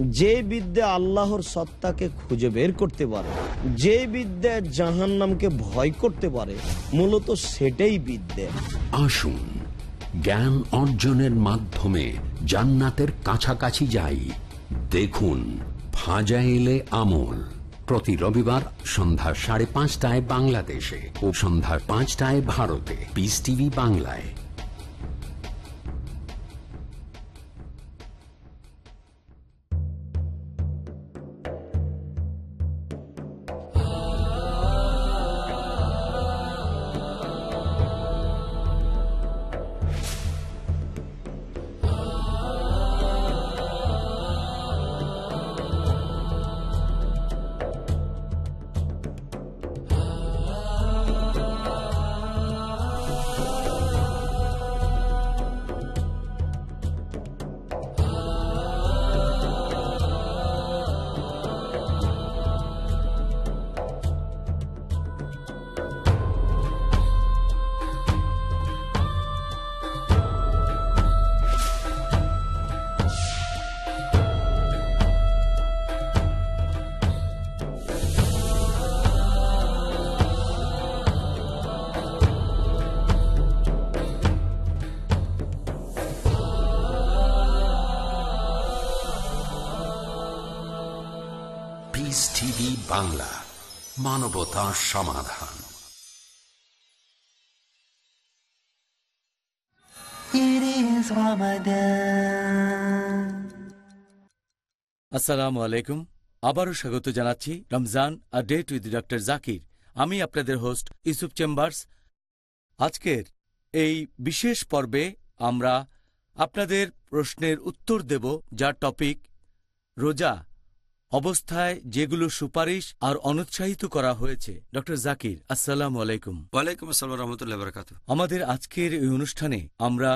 যে বিদ্যা আল্লাহর সত্তাকে খুঁজে বের করতে পারে, যে বিদ্যা জাহান নামকে ভয় করতে পারে, মূলত সেটাই বিদ্যা। আসুন, জ্ঞান অর্জনের মাধ্যমে জান্নাতের কাছাকাছি যাই। দেখুন ফাজাইলে আমল প্রতি রবিবার সন্ধ্যা সাড়ে পাঁচটায় বাংলাদেশে ও সন্ধ্যা পাঁচটায় ভারতে। পিস টিভি বাংলায়। সমাধান. আসসালামু আলাইকুম। আবারও স্বাগত জানাচ্ছি Ramzan a date with doctor Zakir আমি আপনাদের হোস্ট ইউসুফ চেম্বার্স আজকের এই বিশেষ পর্বে আমরা আপনাদের প্রশ্নের উত্তর দেব যার টপিক রোজা। অবস্থায় যেগুলো সুপারিশ আর অনুৎসাহিত করা হয়েছে। ডক্টর জাকির আসসালামু আলাইকুম। ওয়ালাইকুম আসসালাম রহমতুল্লাহ বারকাত আমাদের আজকের এই অনুষ্ঠানে আমরা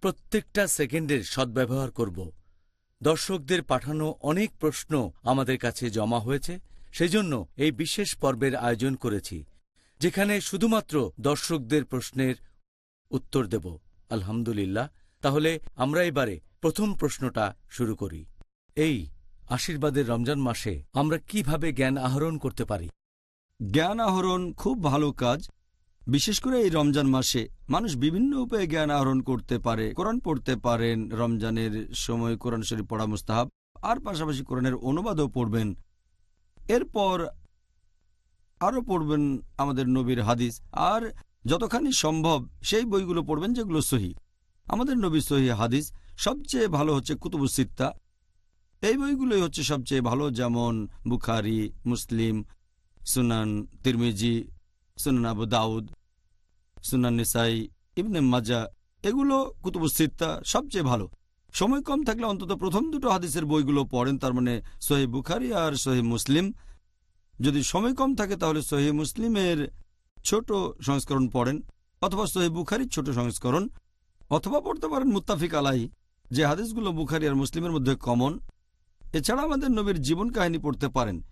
প্রত্যেকটা সেকেন্ডের সদ্ব্যবহার করব। দর্শকদের পাঠানো অনেক প্রশ্ন আমাদের কাছে জমা হয়েছে সেজন্য এই বিশেষ পর্বের আয়োজন করেছি যেখানে শুধুমাত্র দর্শকদের প্রশ্নের উত্তর দেব। আলহামদুলিল্লাহ। তাহলে আমরা এবারে প্রথম প্রশ্নটা শুরু করি। এই আশীর্বাদের রমজান মাসে আমরা কীভাবে জ্ঞান আহরণ করতে পারি? জ্ঞান আহরণ খুব ভালো কাজ। বিশেষ করে এই রমজান মাসে মানুষ বিভিন্ন উপায়ে জ্ঞান আহরণ করতে পারে। কোরআন পড়তে পারেন রমজানের সময়, কোরআন শরীফ পড়া মুস্তাহাব। আর পাশাপাশি কোরআনের অনুবাদও পড়বেন। এরপর আরও পড়বেন আমাদের নবীর হাদিস। আর যতখানি সম্ভব সেই বইগুলো পড়বেন যেগুলো সহি। আমাদের নবীর সহি হাদিস। সবচেয়ে ভালো হচ্ছে কুতুবুসিত্তা এই বইগুলোই হচ্ছে সবচেয়ে ভালো, যেমন বুখারি, মুসলিম, সুনান তিরমিজি, সুনান আবু দাউদ, সুনান নিসাই, ইবনে মাজা এগুলো কুতুবুসিত্তা সবচেয়ে ভালো। সময় কম থাকলে অন্তত প্রথম দুটো হাদিসের বইগুলো পড়েন, তার মানে সহি বুখারি আর সহি মুসলিম। যদি সময় কম থাকে তাহলে সহি মুসলিমের ছোট সংস্করণ পড়েন, অথবা সহি বুখারির ছোট সংস্করণ, অথবা পড়তে পারেন মুত্তাফিক আলাই যে হাদিসগুলো বুখারি আর মুসলিমের মধ্যে কমন এছাড়া আমাদের নবীর জীবন কাহিনী পড়তে পারেন।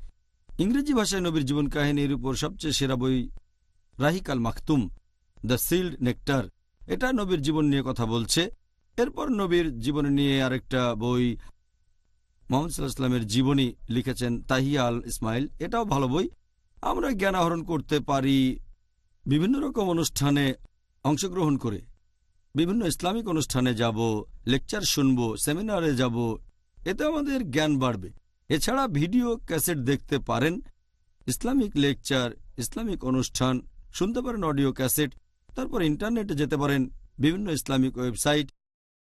ইংরেজি ভাষায় নবীর জীবন কাহিনীর উপর সবচেয়ে সেরা বই রাহিকাল মাখতুম, দ্য সিল্ড নেকটার। এটা নবীর জীবন নিয়ে কথা বলছে। এরপর নবীর জীবন নিয়ে আরেকটা বই মোহাম্মদ সাল্লাহামের জীবনী লিখেছেন, তাহিয়া আল ইসমাইল। এটাও ভালো বই। আমরা জ্ঞান আহরণ করতে পারি বিভিন্ন রকম অনুষ্ঠানে অংশগ্রহণ করে। বিভিন্ন ইসলামিক অনুষ্ঠানে যাব, লেকচার শুনব, সেমিনারে যাব এতে আমাদের জ্ঞান বাড়বে। এছাড়া ভিডিও ক্যাসেট দেখতে পারেন, ইসলামিক লেকচার, ইসলামিক অনুষ্ঠান, শুনতে পারেন অডিও ক্যাসেট, তারপর ইন্টারনেটে যেতে পারেন বিভিন্ন ইসলামিক ওয়েবসাইট।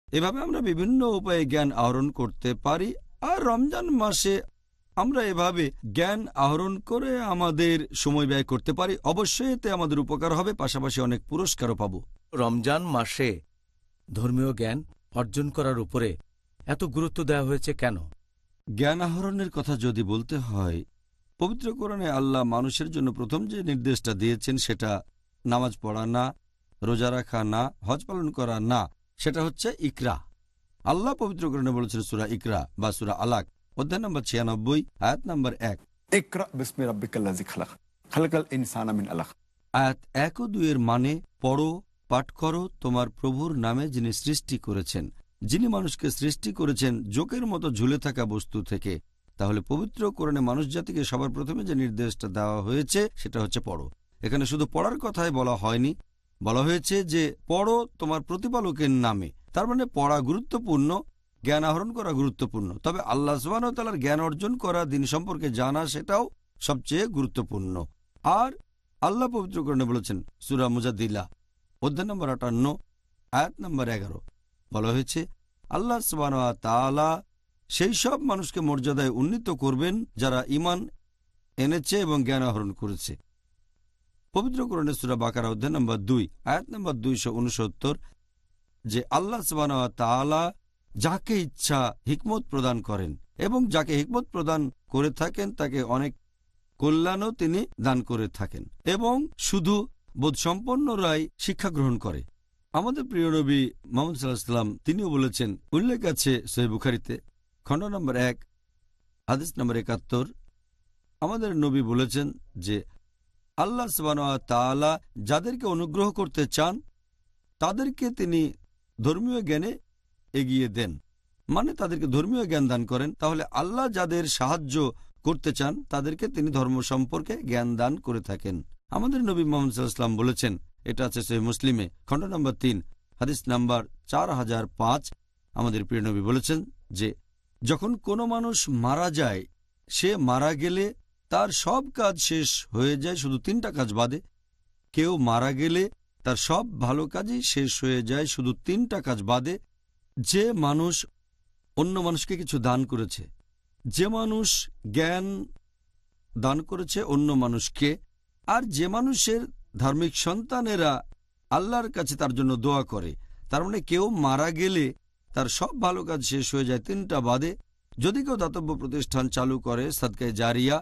এভাবে আমরা বিভিন্ন উপায়ে জ্ঞান আহরণ করতে পারি আর রমজান মাসে আমরা এভাবে জ্ঞান আহরণ করে আমাদের সময় ব্যয় করতে পারি। অবশ্যই এতে আমাদের উপকার হবে, পাশাপাশি অনেক পুরস্কারও পাব। রমজান মাসে ধর্মীয় জ্ঞান অর্জন করার উপরে এত গুরুত্ব দেওয়া হয়েছে কেন? জ্ঞান আহরণের কথা যদি বলতে হয় পবিত্র কোরআনে আল্লাহ মানুষের জন্য প্রথম যে নির্দেশটা দিয়েছেন সেটা নামাজ পড়া না রোজা রাখা না হজ পালন করা না সেটা হচ্ছে ইকরা আল্লাহ পবিত্র কোরআনে বলেছেন সুরা ইকরা বা সুরা আলাক অধ্যায় নম্বর ছিয়ানব্বই আয়াত নম্বর এক। ইকরা বিসমি রাব্বিকাল্লাযী খালাক খালাকাল ইনসানা মিন আয়াত এক ও দুইয়ের মানে পড়ো পাঠ করো তোমার প্রভুর নামে যিনি সৃষ্টি করেছেন। যিনি মানুষকে সৃষ্টি করেছেন, জোকের মতো ঝুলে থাকা বস্তু থেকে, তাহলে পবিত্র কোরআনে মানুষ জাতিকে সবার প্রথমে যে নির্দেশটা দেওয়া হয়েছে, সেটা হচ্ছে পড়ো। এখানে শুধু পড়ার কথাই বলা হয়নি। বলা হয়েছে যে, পড়ো তোমার প্রতিপালকের নামে। তার মানে পড়া গুরুত্বপূর্ণ, জ্ঞান আহরণ করা গুরুত্বপূর্ণ। তবে আল্লাহ সুবাহতালার জ্ঞান অর্জন করা, দিন সম্পর্কে জানা, সেটাও সবচেয়ে গুরুত্বপূর্ণ। আর আল্লাহ পবিত্রকরণে বলেছেন, সুরা মুজাদ্দিল্লা অধ্যায় নম্বর আটান্ন, আয়াত নম্বর এগারো। বলা হয়েছে, আল্লাহ তালা সেই সব মানুষকে মর্যাদায় উন্নীত করবেন যারা ইমান এনেছে এবং জ্ঞান আহরণ করেছে। পবিত্রকরণে সুরা বাকার, অধ্যায় নম্বর দুই, আয়াত নম্বর দুইশো উনসত্তর, যে আল্লাহ তালা যাকে ইচ্ছা হিকমত প্রদান করেন এবং যাকে হিকমত প্রদান করে থাকেন, তাকে অনেক কল্যাণও তিনি দান করে থাকেন এবং শুধু বোধসম্পন্নরাই শিক্ষা গ্রহণ করে। আমাদের প্রিয় নবী মোহাম্মদ সাল্লাহাম তিনিও বলেছেন, উল্লেখ আছে সহি বুখারিতে, খণ্ড নম্বর এক, হাদিস নম্বর একাত্তর। আমাদের নবী বলেছেন যে, আল্লাহ তালা যাদেরকে অনুগ্রহ করতে চান, তাদেরকে তিনি ধর্মীয় জ্ঞানে এগিয়ে দেন। মানে তাদেরকে ধর্মীয় জ্ঞান দান করেন। তাহলে আল্লাহ যাদের সাহায্য করতে চান, তাদেরকে তিনি ধর্ম সম্পর্কে জ্ঞান দান করে থাকেন। আমাদের নবী মোহাম্মদ সাল্লাম বলেছেন এটা আছে সহি মুসলিমে। খণ্ড নম্বর তিন, হাদিস নাম্বার চার হাজার পাঁচ, আমাদের প্রিয় নবী বলেছেন যে, যখন কোনো মানুষ মারা যায়, সে মারা গেলে তার সব কাজ শেষ হয়ে যায়, শুধু তিনটা কাজ বাদে। কেউ মারা গেলে তার সব ভালো কাজই শেষ হয়ে যায়, শুধু তিনটা কাজ বাদে। যে মানুষ অন্য মানুষকে কিছু দান করেছে, যে মানুষ জ্ঞান দান করেছে অন্য মানুষকে, আর যে মানুষের ধার্মিক সন্তানেরা আল্লাহর কাছে তার জন্য দোয়া করে। তার মানে কেউ মারা গেলে তার সব ভালো কাজ শেষ হয়ে যায় তিনটা বাদে। যদি কেউ দাতব্য প্রতিষ্ঠান চালু করে, সাদকায় জারিয়া,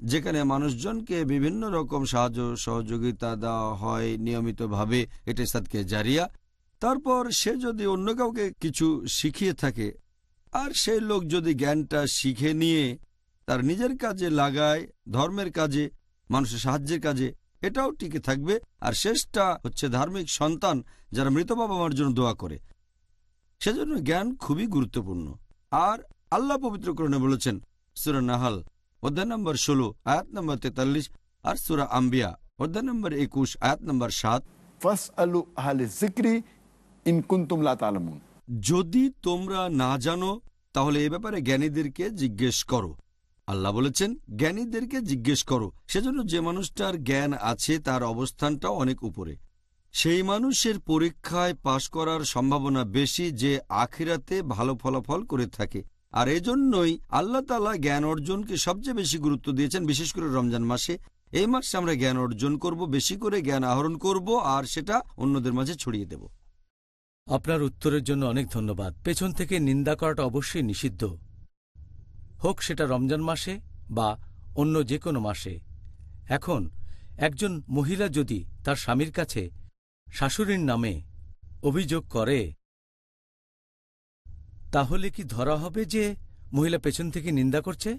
যেখানে মানুষজনকে বিভিন্ন রকম সাহায্য, সহযোগিতা দেওয়া হয় নিয়মিতভাবে, এটাই সাদকে জারিয়া। তারপর সে যদি অন্য কাউকে কিছু শিখিয়ে থাকে, আর সেই লোক যদি জ্ঞানটা শিখে নিয়ে তার নিজের কাজে লাগায়, ধর্মের কাজে, মানুষের সাহায্যের কাজে এটাও টিকে থাকবে। আর শেষটা হচ্ছে ধার্মিক সন্তান যারা মৃত বাবা মার জন্য দোয়া করে। সেজন্য জ্ঞান খুবই গুরুত্বপূর্ণ। আর আল্লাহ পবিত্র পবিত্রকরণে বলেছেন সুরা নাহাল অধ্যায় নম্বর ষোলো আয়াত নম্বর তেতাল্লিশ আর সুরা আম্বিয়া অধ্যায় নম্বর একুশ আয়াত নম্বর সাত। যদি তোমরা না জানো তাহলে এ ব্যাপারে জ্ঞানীদেরকে জিজ্ঞেস করো। আল্লাহ বলেছেন, জ্ঞানীদেরকে জিজ্ঞেস করো, সেজন্য যে মানুষটার জ্ঞান আছে, তার অবস্থানটাও অনেক উপরে। সেই মানুষের পরীক্ষায় পাশ করার সম্ভাবনা বেশি যে আখিরাতে ভালো ফলাফল করে থাকে। আর এজন্যই আল্লাহ তালা জ্ঞান অর্জনকে সবচেয়ে বেশি গুরুত্ব দিয়েছেন, বিশেষ করে রমজান মাসে। এই মাসে আমরা জ্ঞান অর্জন করব, বেশি করে জ্ঞান আহরণ করব, আর সেটা অন্যদের মাঝে ছড়িয়ে দেব। আপনার উত্তরের জন্য অনেক ধন্যবাদ। পেছন থেকে নিন্দা করাটা অবশ্যই নিষিদ্ধ। হোক সেটা রমজান মাসে বা অন্য যে কোনো মাসে। এখন একজন মহিলা যদি তার স্বামীর কাছে শাশুড়ির নামে অভিযোগ করে, তাহলে কি ধরা হবে যে মহিলা পেছন থেকে নিন্দা করছে?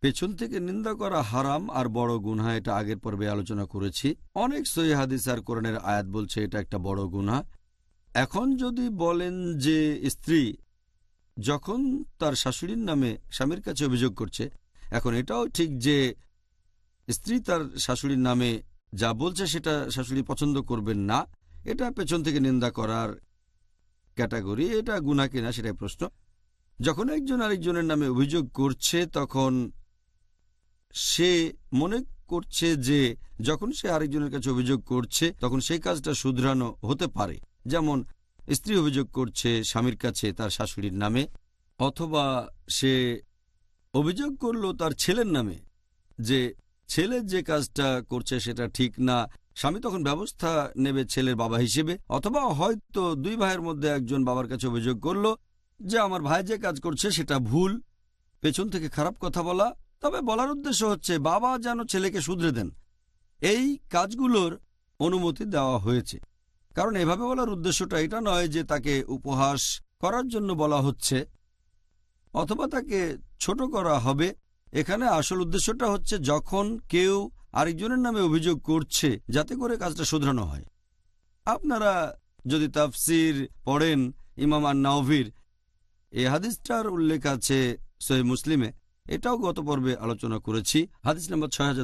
পেছন থেকে নিন্দা করা হারাম আর বড় গুনহা, এটা আগের পর্বে আলোচনা করেছি। অনেক সহি আর কোরআনের আয়াত বলছে এটা একটা বড় গুনহা। এখন যদি বলেন যে স্ত্রী যখন তার শাশুড়ির নামে স্বামীর কাছে অভিযোগ করছে, এখন এটাও ঠিক যে স্ত্রী তার শাশুড়ির নামে যা বলছে সেটা শাশুড়ি পছন্দ করবেন না, এটা পেছন থেকে নিন্দা করার ক্যাটাগরি, এটা গুনা কিনা সেটাই প্রশ্ন। যখন একজন আরেকজনের নামে অভিযোগ করছে, তখন সে মনে করছে যে যখন সে আরেকজনের কাছে অভিযোগ করছে, তখন সেই কাজটা শুধরানো হতে পারে। যেমন স্ত্রী অভিযোগ করছে স্বামীর কাছে তার শাশুড়ির নামে, অথবা সে অভিযোগ করল তার ছেলের নামে যে ছেলের যে কাজটা করছে সেটা ঠিক না, স্বামী তখন ব্যবস্থা নেবে ছেলের বাবা হিসেবে, অথবা হয়তো দুই ভাইয়ের মধ্যে একজন বাবার কাছে অভিযোগ করল যে আমার ভাই যে কাজ করছে সেটা ভুল, পেছন থেকে খারাপ কথা বলা। তবে বলার উদ্দেশ্য হচ্ছে বাবা যেন ছেলেকে শুধরে দেন। এই কাজগুলোর অনুমতি দেওয়া হয়েছে। কারণ এভাবে বলার উদ্দেশ্যটা এটা নয় যে তাকে উপহাস করার জন্য বলা হচ্ছে, অথবা তাকে ছোট করা হবে। এখানে আসল উদ্দেশ্যটা হচ্ছে যখন কেউ আরেকজনের নামে অভিযোগ করছে, যাতে করে কাজটা শুধরানো হয়। আপনারা যদি তাফসির পড়েন ইমাম আর নাওভির এই হাদিসটার উল্লেখ আছে সহি মুসলিমে। এটাও গত পর্বে আলোচনা করেছি। হাদিস নম্বর ছয়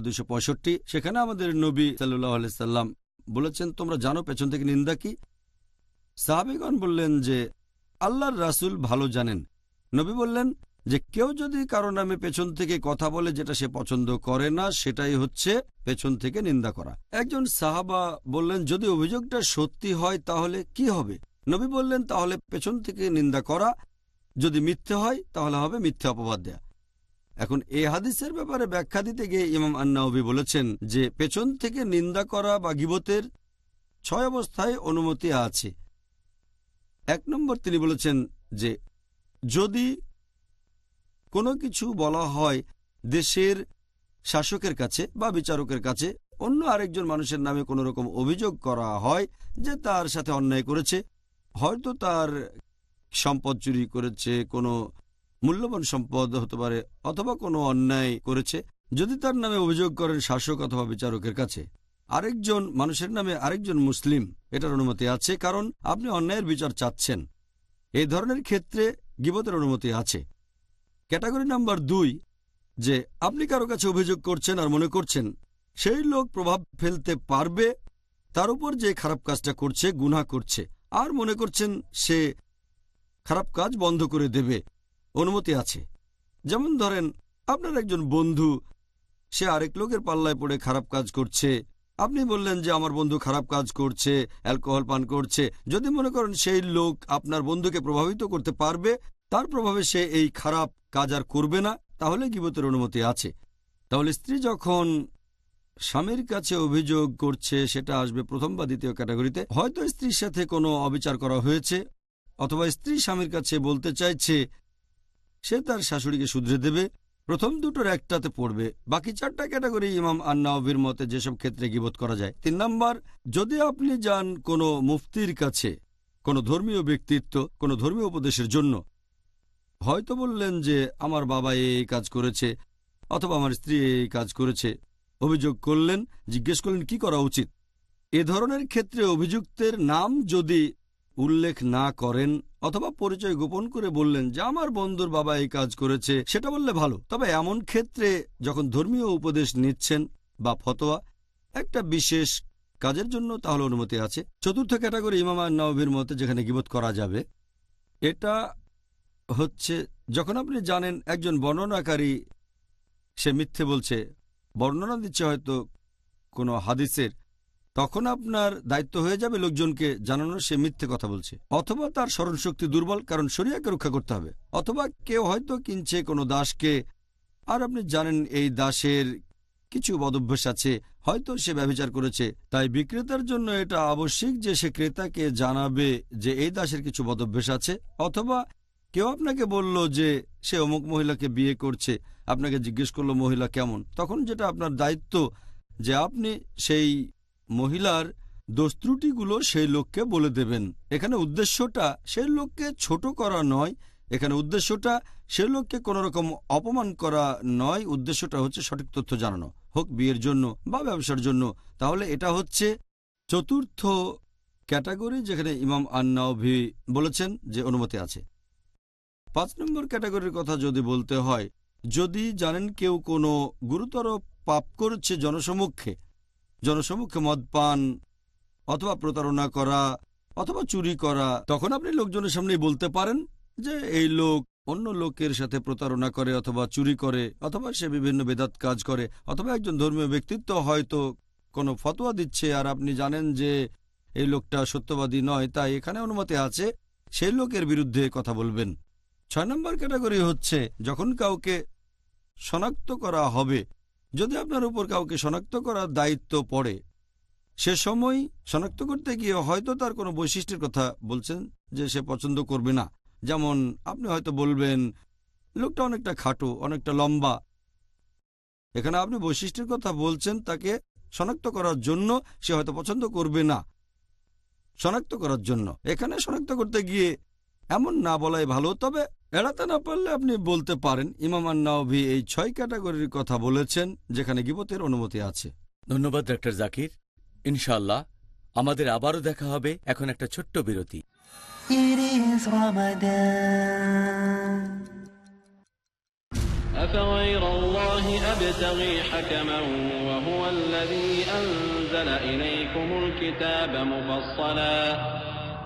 সেখানে আমাদের নবী সাল্লাহ সাল্লাম বলেছেন, তোমরা জানো পেছন থেকে নিন্দা কি? সাহাবিগণ বললেন যে, আল্লাহর রাসুল ভালো জানেন। নবী বললেন যে, কেউ যদি কারও নামে পেছন থেকে কথা বলে যেটা সে পছন্দ করে না, সেটাই হচ্ছে পেছন থেকে নিন্দা করা। একজন সাহাবা বললেন, যদি অভিযোগটা সত্যি হয়, তাহলে কি হবে? নবী বললেন, তাহলে পেছন থেকে নিন্দা করা, যদি মিথ্যে হয়, তাহলে হবে মিথ্যে অপবাদ দেয়া। এখন এ হাদিসের ব্যাপারে ব্যাখ্যা দিতে গিয়ে ইমাম আন্নাউবি বলেছেন যে, পেছন থেকে নিন্দা করা বা গিবতের ছয় অবস্থায় অনুমতি আছে। এক নম্বর তিনি বলেছেন যে, যদি কোনো কিছু বলা হয় দেশের শাসকের কাছে বা বিচারকের কাছে, অন্য আরেকজন মানুষের নামে কোনো রকম অভিযোগ করা হয় যে তার সাথে অন্যায় করেছে, হয়তো তার সম্পদ চুরি করেছে, কোনো মূল্যবান সম্পদ হতে পারে অথবা কোনো অন্যায় করেছে, যদি তার নামে অভিযোগ করেন শাসক অথবা বিচারকের কাছে। আরেকজন, মানুষের নামে আরেকজন মুসলিম, এটার অনুমতি আছে কারণ আপনি অন্যায়ের বিচার চাচ্ছেন। এই ধরনের ক্ষেত্রে গিবতের অনুমতি আছে। ক্যাটাগরি নাম্বার দুই, যে আপনি কারও কাছে অভিযোগ করছেন আর মনে করছেন, সেই লোক প্রভাব ফেলতে পারবে, তার উপর যে খারাপ কাজটা করছে গুনা করছে, আর মনে করছেন সে খারাপ কাজ বন্ধ করে দেবে। অনুমতি আছে। যেমন ধরেন, আপনার একজন বন্ধু, সে আরেক লোকের পাল্লায় পড়ে খারাপ কাজ করছে। আপনি বললেন যে, আমার বন্ধু খারাপ কাজ করছে, অ্যালকোহল পান করছে। যদি মনে করেন সেই লোক আপনার বন্ধুকে প্রভাবিত করতে পারবে, তার প্রভাবে সে এই খারাপ কাজ আর করবে না, তাহলে গিবতের অনুমতি আছে। তাহলে স্ত্রী যখন স্বামীর কাছে অভিযোগ করছে, সেটা আসবে প্রথম বা দ্বিতীয় ক্যাটাগরিতে, হয়তো স্ত্রীর সাথে কোনো অবিচার করা হয়েছে, অথবা স্ত্রী স্বামীর কাছে বলতে চাইছে সে তার শাশুড়িকে শুধরে দেবে। প্রথম দুটোর একটাতে পড়বে। বাকি চারটা ক্যাটাগরি ইমাম আন্নাবির মতে যেসব ক্ষেত্রে গিবোধ করা যায়। তিন নম্বর, যদি আপনি যান কোনো মুফতির কাছে, কোনো ধর্মীয় ব্যক্তিত্ব, কোনো ধর্মীয় উপদেশের জন্য, হয়তো বললেন যে, আমার বাবা এই কাজ করেছে অথবা আমার স্ত্রী এই কাজ করেছে। অভিযোগ করলেন, জিজ্ঞেস করলেন, কি করা উচিত? এ ধরনের ক্ষেত্রে অভিযুক্তের নাম যদি উল্লেখ না করেন অথবা পরিচয় গোপন করে বললেন যে, আমার বন্ধুর বাবা এই কাজ করেছে, সেটা বললে ভালো। তবে এমন ক্ষেত্রে যখন ধর্মীয় উপদেশ নিচ্ছেন বা ফতোয়া, একটা বিশেষ কাজের জন্য তাহলে অনুমতি আছে। চতুর্থ ক্যাটাগরি ইমাম নবীর মতে যেখানে গিবোধ করা যাবে, এটা হচ্ছে যখন আপনি জানেন একজন বর্ণনাকারী, সে মিথ্যে বলছে, বর্ণনা দিচ্ছে হয়তো কোনো হাদিসের তখন আপনার দায়িত্ব হয়ে যাবে লোকজনকে জানানো সে মিথ্যে কথা বলছে। অথবা তার স্মরণশক্তি দুর্বল, কারণ শরিয়াকে রক্ষা করতে হবে। অথবা কেউ হয়তো কিনছে কোনো দাসকে। আর আপনি জানেন, এই দাসের কিছু বদভ্যাস আছে। হয়তো সে ব্যবচার করেছে। তাই বিক্রেতার জন্য এটা আবশ্যিক যে সে ক্রেতাকে জানাবে যে এই দাসের কিছু বদভ্যাস আছে। অথবা কেউ আপনাকে বলল যে সে অমুক মহিলাকে বিয়ে করছে। আপনাকে জিজ্ঞেস করল, মহিলা কেমন? তখন যেটা আপনার দায়িত্ব যে আপনি সেই মহিলার দোস্ত্রুটিগুলো সেই লোককে বলে দেবেন। এখানে উদ্দেশ্যটা সেই লোককে ছোট করা নয়, এখানে উদ্দেশ্যটা সে লোককে কোনো রকম অপমান করা নয়, উদ্দেশ্যটা হচ্ছে সঠিক তথ্য জানানো। হোক বিয়ের জন্য বা ব্যবসার জন্য। তাহলে এটা হচ্ছে চতুর্থ ক্যাটাগরি যেখানে ইমাম আন্নাভি বলেছেন যে অনুমতি আছে। পাঁচ নম্বর ক্যাটাগরির কথা যদি বলতে হয়, যদি জানেন কেউ কোনো গুরুতর পাপ করছে জনসমক্ষে জনসমক্ষে মদ পান অথবা প্রতারণা করা অথবা চুরি করা, তখন আপনি লোকজনের সামনে বলতে পারেন যে এই লোক অন্য লোকের সাথে প্রতারণা করে অথবা চুরি করে, অথবা সে বিভিন্ন বেদাত কাজ করে, অথবা একজন ধর্মীয় ব্যক্তিত্ব হয়তো কোনো ফতোয়া দিচ্ছে আর আপনি জানেন যে এই লোকটা সত্যবাদী নয়, তাই এখানে অনুমতি আছে, সেই লোকের বিরুদ্ধে কথা বলবেন। ছয় নম্বর ক্যাটাগরি হচ্ছে যখন কাউকে শনাক্ত করা হবে যদি আপনার উপর কাউকে শনাক্ত করার দায়িত্ব পড়ে, সে সময় শনাক্ত করতে গিয়ে হয়তো তার কোনো বৈশিষ্ট্যের কথা বলছেন যে সে পছন্দ করবে না। যেমন আপনি হয়তো বলবেন, লোকটা অনেকটা খাটো, অনেকটা লম্বা। এখানে আপনি বৈশিষ্ট্যের কথা বলছেন তাকে শনাক্ত করার জন্য সে হয়তো পছন্দ করবে না। শনাক্ত করার জন্য। এখানে শনাক্ত করতে গিয়ে এমন না বলাই ভালো, তবে এড়াতে না পারলে আপনি বলতে পারেন ইমাম আন্নাওভি এই ছয় ক্যাটাগরির কথা বলেছেন যেখানে গিবতের অনুমতি আছে ধন্যবাদ ডক্টর জাকির ইনশাল্লাহ আমাদের আবারও দেখা হবে এখন একটা ছোট্ট বিরতি It is Ramadan. أفغير الله أبتغي حكما وهو الذي أنزل إليكم الكتاب مفصلا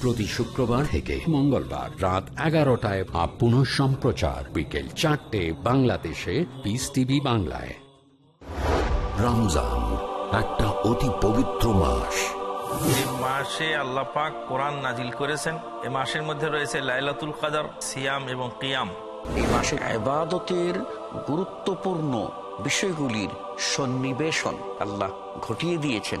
প্রতি শুক্রবার থেকে মঙ্গলবার রাত এগারোটায় বা পুনঃ সম্প্রচার বিকেল চারটে বাংলাদেশে পিস টিভি বাংলায়। রমজান একটা অতি পবিত্র মাস। এই মাসে আল্লাহ পাক কোরআন নাজিল করেছেন এই মাসের মধ্যে রয়েছে লাইলাতুল কাদার সিয়াম এবং কিয়াম। এই মাসে আবাদতের গুরুত্বপূর্ণ বিষয়গুলির সন্নিবেশন আল্লাহ ঘটিয়ে দিয়েছেন।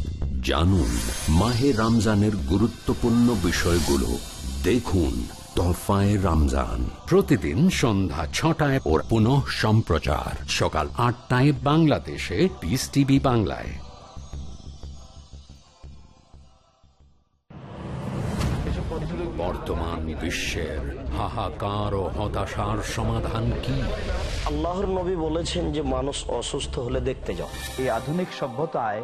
জানুন মাহে রমজানের গুরুত্বপূর্ণ বিষয়গুলো। দেখুন তোহফায় রমজান। প্রতিদিন সন্ধ্যা ছটায় ওর পুনঃ সম্প্রচার। সকাল আটটায় বাংলাদেশে পিস টিভি বাংলায়। বর্তমান বিশ্বের হাহাকার ও হতাশার সমাধান কি? আল্লাহর নবী বলেছেন যে মানুষ অসুস্থ হলে দেখতে যাও। এই আধুনিক সভ্যতায়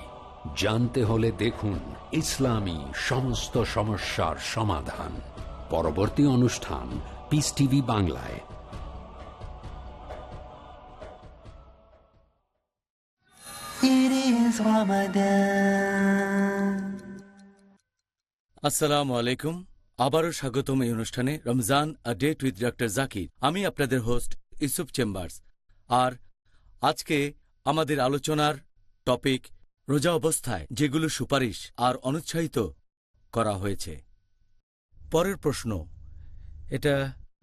জানতে হলে দেখুন ইসলামী সমস্ত সমস্যার সমাধান। পরবর্তী অনুষ্ঠান পিস টিভি বাংলায়। আসসালামু আলাইকুম। আবারও স্বাগতম এই অনুষ্ঠানে Ramzan a date with doctor Zakir আমি আপনাদের হোস্ট ইউসুফ চেম্বার্স আর আজকে আমাদের আলোচনার টপিক রোজা অবস্থায় যেগুলো সুপারিশ আর অনুৎসাহিত করা হয়েছে। পরের প্রশ্ন, এটা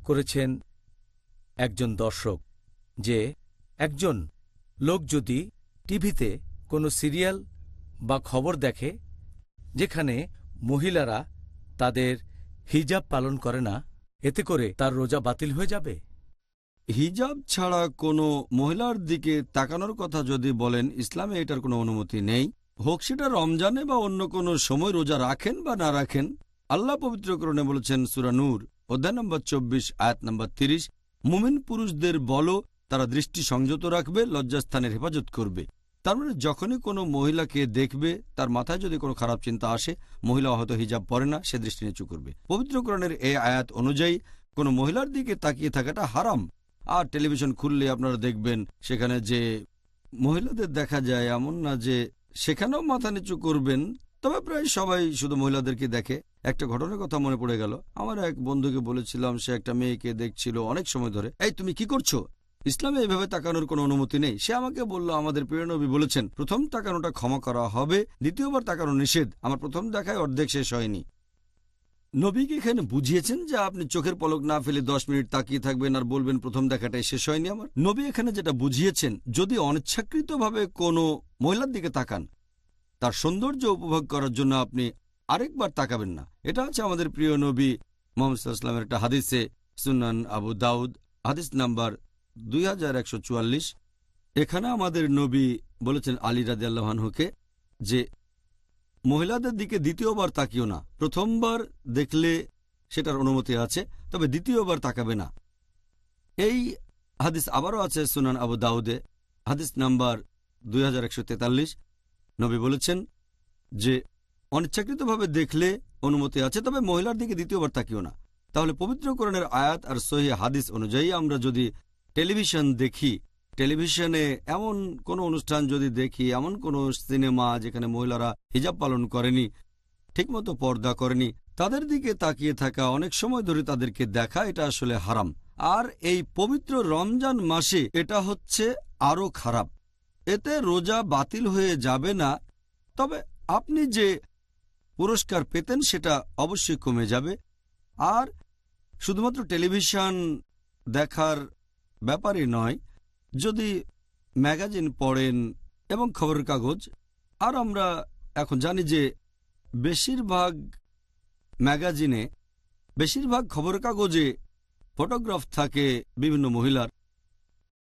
করেছেন একজন দর্শক যে একজন লোক যদি টিভিতে কোনো সিরিয়াল বা খবর দেখে যেখানে মহিলারা তাদের হিজাব পালন করে না, এতে করে তার রোজা বাতিল হয়ে যাবে? হিজাব ছাড়া কোনো মহিলার দিকে তাকানোর কথা যদি বলেন, ইসলামে এটার কোনো অনুমতি নেই। হোক সেটা রমজানে বা অন্য কোনো সময় রোজা রাখেন বা না রাখেন, আল্লাহ পবিত্রকরণে বলেছেন সুরানুর অধ্যায় নম্বর চব্বিশ, আয়াত নম্বর তিরিশ, মুমিন পুরুষদের বলো, তারা দৃষ্টি সংযত রাখবে, লজ্জাস্থানের হেফাজত করবে। তার মানে যখনই কোনো মহিলাকে দেখবে, তার মাথায় যদি কোনো খারাপ চিন্তা আসে মহিলা হয়তো হিজাব পরে না, সে দৃষ্টি নিচু করবে। পবিত্রকরণের এই আয়াত অনুযায়ী কোনো মহিলার দিকে তাকিয়ে থাকাটা হারাম। আর টেলিভিশন খুললে আপনারা দেখবেন সেখানে যে মহিলাদের দেখা যায় এমন না যে সেখানেও মাথা নিচু করবেন, তবে প্রায় সবাই শুধু মহিলাদেরকে দেখে। একটা ঘটনার কথা মনে পড়ে গেল। আমার এক বন্ধুকে বলেছিলাম, সে একটা মেয়েকে দেখছিল অনেক সময় ধরে। এই, তুমি কি করছ? ইসলামে এইভাবে তাকানোর কোনো অনুমতি নেই? সে আমাকে বলল, আমাদের প্রিয় নবী বলেছেন, প্রথম তাকানোটা ক্ষমা করা হবে, দ্বিতীয়বার তাকানো নিষেধ। আমার প্রথম দেখায় অর্ধেক শেষ হয়নি। নবীকে এখানে বুঝিয়েছেন যে আপনি চোখের পলক না ফেলে দশ মিনিট তাকিয়ে থাকবেন আর বলবেন, প্রথম দেখাটাই শেষ হয়নি আমার। নবী এখানে যেটা বুঝিয়েছেন, যদি অনিচ্ছাকৃতভাবে কোনো মহিলার দিকে তাকান, তার সৌন্দর্য উপভোগ করার জন্য আপনি আরেকবার তাকাবেন না। এটা হচ্ছে আমাদের প্রিয় নবী মোহাম্মদ ইসলামের একটা হাদিসে, সুনান আবু দাউদ, হাদিস নাম্বার দুই হাজার একশো চুয়াল্লিশ। এখানে আমাদের নবী বলেছেন আলী রাজি আল্লাহানহুকে যে মহিলাদের দিকে দ্বিতীয়বার তাকিও না। প্রথমবার দেখলে সেটার অনুমতি আছে, তবে দ্বিতীয়বার তাকাবে না। এই হাদিস আবারও আছে সুনান আবু দাউদে, হাদিস নাম্বার দুই হাজার একশো তেতাল্লিশ। নবী বলেছেন যে, অনিচ্ছাকৃতভাবে দেখলে অনুমতি আছে, তবে মহিলার দিকে দ্বিতীয়বার তাকিও না। তাহলে পবিত্রকরণের আয়াত আর সহি হাদিস অনুযায়ী আমরা যদি টেলিভিশন দেখি টেলিভিশনে এমন কোনো অনুষ্ঠান যদি দেখি, এমন কোনো সিনেমা যেখানে মহিলারা হিজাব পালন করেনি, ঠিকমতো পর্দা করেনি, তাদের দিকে তাকিয়ে থাকা, অনেক সময় ধরে তাদেরকে দেখা, এটা আসলে হারাম। আর এই পবিত্র রমজান মাসে এটা হচ্ছে আরও খারাপ। এতে রোজা বাতিল হয়ে যাবে না, তবে আপনি যে পুরস্কার পেতেন সেটা অবশ্যই কমে যাবে। আর শুধুমাত্র টেলিভিশন দেখার ব্যাপারই নয় যদি ম্যাগাজিন পড়েন এবং খবরের কাগজ, আর আমরা এখন জানি যে বেশিরভাগ ম্যাগাজিনে, বেশিরভাগ খবরের কাগজে ফটোগ্রাফ থাকে বিভিন্ন মহিলার,